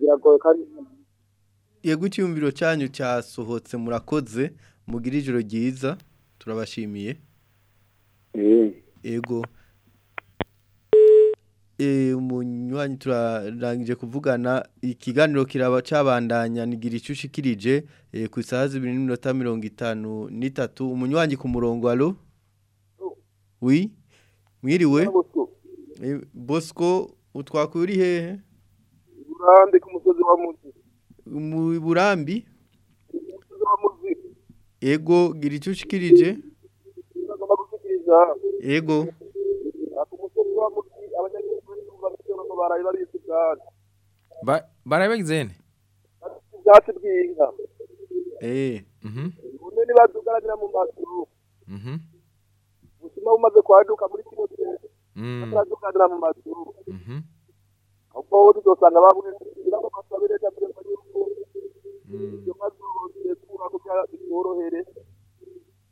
Speaker 10: biragoye kandi
Speaker 5: yego icyumviro cyanyu cyasohotse murakoze mugire ijoro ryiza turabashimiye. Yego Eh, umunywanyi turarangije kuvugana ikiganiro kiraba cabandanya nigira icyo ushikirije eh, ku isaha zibiri n'iminota mirongo itanu n'itatu. Umunywanyi ku murongo alo wi mwiriwe? Bosco utwakuye uri hehe?
Speaker 11: Urambi ku musozi wa muzi.
Speaker 5: Mu burambi?
Speaker 11: Umusozi wa muzi.
Speaker 5: Ego gira icyo ushikirije.
Speaker 11: Bagomba gushyikiriza.
Speaker 5: Ego
Speaker 11: ku musozi wa muzi abanyagihugu b'ibitaro ngo baraye babitse ubwatsi
Speaker 4: Ba- barabigize ne
Speaker 11: ubwatsi bw'inka
Speaker 5: eh.
Speaker 4: Mhm.
Speaker 11: Ubundi ntibadugaragara mu mazu
Speaker 4: mhm.
Speaker 11: Ubuzima bumaze kwaduka muri kino gihe
Speaker 4: Mm.
Speaker 11: bataradugaragara mu mazu
Speaker 4: mhm
Speaker 11: ahubwo tuzosanga babwira ko basabire cyangwa se yuko iyo mazu bitorohere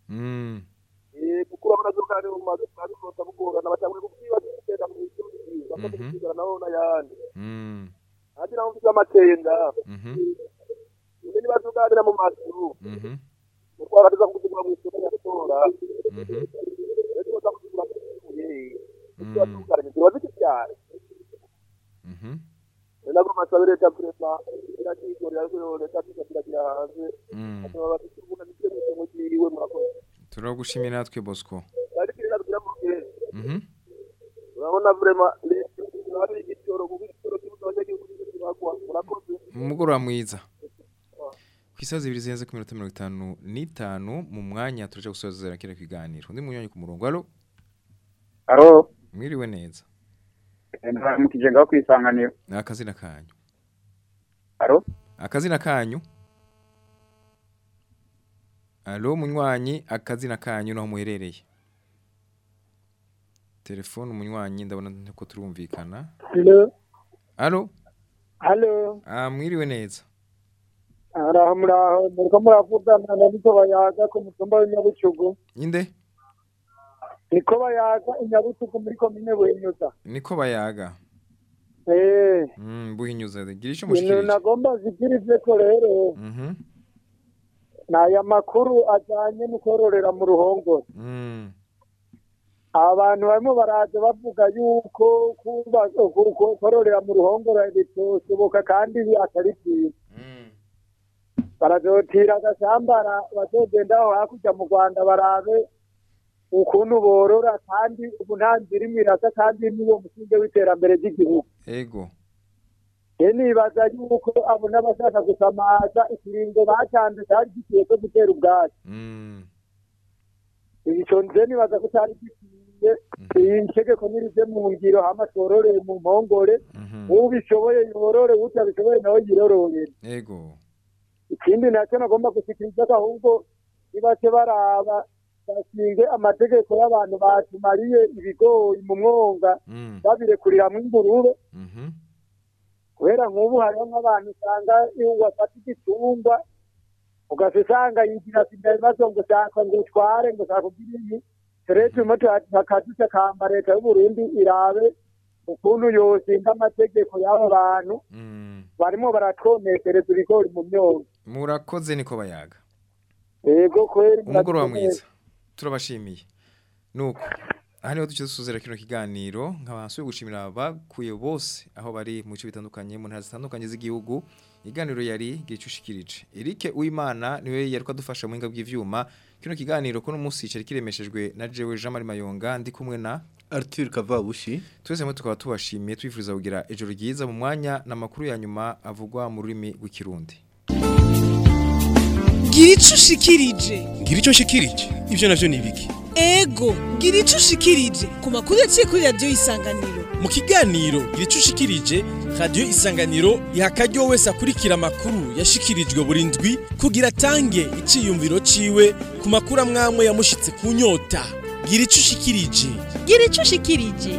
Speaker 4: mm.
Speaker 11: Eh, kuko urabona zo kandi mu mazu kandi bose bugorana batanguye kubwiba kugenda mu misozi bakaza kusigara naho n'ayandi.
Speaker 4: Mm.
Speaker 11: Kandi naho mfite amakenga.
Speaker 4: Mhm.
Speaker 11: Ubundi ntibadugaragara mu mazu.
Speaker 4: Mhm.
Speaker 11: Kuko barageza kugura mu isoko ya
Speaker 4: mhm.
Speaker 11: Rero tuza kugura kuri kuko batugaranye ziba zikibyara
Speaker 4: mhm
Speaker 11: rero nabwo masabire leta prema irakikorera ariko leta tukagira hanze
Speaker 4: Mm.
Speaker 11: bakaba bafite ubuna n'ibyo mu isoko ry'iwe murakoze
Speaker 4: turagushimira natwe bosco
Speaker 11: kandi kiri natwe
Speaker 4: mhm
Speaker 11: urabona vrema ari igitoro kuko igitoro cy'ubusa abanyagihugu kibagwa murakoze
Speaker 4: umugoroba mwiza ku isaha zibiri zirenze ku minota mirongo itanu n'itanu mu mwanya turaje gusozera kino kiganiro undi munywanyi ku murongo alo
Speaker 23: Alo,
Speaker 4: mwiriwe neza
Speaker 23: ndamukije ngaho kwisanganiro.
Speaker 4: ni akazina kanyu.
Speaker 23: Alo,
Speaker 4: akazina kanyu. Alo munywanyi akazina kanyu naho muherereye. Telefone umunywanyi ndabona ko turumvikana.
Speaker 10: Hello.
Speaker 4: ah mwiriwe neza.
Speaker 10: Araho muraho muriko muravugana na Niko Bayaga ku mutumba w'Inyabucugu.
Speaker 4: inde
Speaker 10: Niko Bayaga Inyabucugu muri komine Buhinyuza.
Speaker 4: niko bayaga
Speaker 10: Eh,
Speaker 4: mm buhinyuza gira ico
Speaker 10: ibintu
Speaker 4: mushikirije
Speaker 10: nagomba zigirize ko rero
Speaker 4: mhm.
Speaker 10: ni aya makuru ajyanye no kororera mu ruhongore.
Speaker 4: mm.
Speaker 10: Abantu barimo baraza bavuga yuko kororera mu ruhongore bitoshoboka kandi atari byiza. Barazotira agashambara bazogenda aho hakurya mu rwanda barabe ukuntu borora kandi ubu nta nzira imwe irasa kandi niwo musinge w'iterambere ry'igihugu.
Speaker 4: Ego.
Speaker 10: Rero nibaza yuko abo n'abashaka gusamaza ikiringo bacanze cyari gikwiye cyo gutera ubwatsi.
Speaker 4: Mm.
Speaker 10: Ico nze nibaza ko cyari gikwiye iyi tegeko nirize mu ngiro hama twororere mu mpongore. Ubishoboye yorore utabishoboye nawe yirororere
Speaker 4: ego.
Speaker 10: Ikindi na cyo nagomba gushikiriza ko ahubwo nibace baraba bashinge amategeko y'abantu batumariye ibigori mu mwonga babirekuriramo ingurube kubera nk'ubu hariho nk'abantu usanga iyo wafata igitungwa ugasa usanga yigira sida ibibazo ngo ushaka ngo utware ngo ushaka kugira ibi turetse turimo tukadutakamba leta y'uburundi irabe ukuntu yosinga amategeko y'abo bantu. Barimo baratwonekereza ibigori mu myonga.
Speaker 4: Murakoze niko bayaga.
Speaker 10: Yego kweri
Speaker 4: umugoroba mwiza. Turabashimiye. Nuko aha ni ho duce dusuzera kino kiganiro nkaba nsubiye gushimira abakuye bose aho bari mu bice bitandukanye mu ntara zitandukanye z'igihugu. Iganiro yari gicushikirije Eric Uwimana ni we yari kwadufasha mu hinga bw'ivyuma. Kino kiganiro ko n'umunsi cari kiremeshejwe na jewe Jean Marie Mayonga ndi kumwe na
Speaker 5: Arthur Kavabushi
Speaker 4: twese hamwe tukaba tubashimiye twifuriza kugira ejoro ryiza mu mwanya n'amakuru ya nyuma avugwa mu rurimi rw'ikirundi.
Speaker 1: Gira ico ushikirije.
Speaker 2: Ngira icyo nshikirije ibyo navyo ni ibiki?
Speaker 1: Ego gira ico ushikirije. Ku makuru yaciye kuri radiyo isanganiro.
Speaker 2: Mu kiganiro gira icyo ushikirije radiyo isanganiro iha akaryo wese akurikira amakuru yashikirijwe buri ndwi kugira atange iciyumviro ciwe ku makuru amwamwe yamushitse ku nyota. Gira icyo ushikirije.
Speaker 1: Gira ico ushikirije.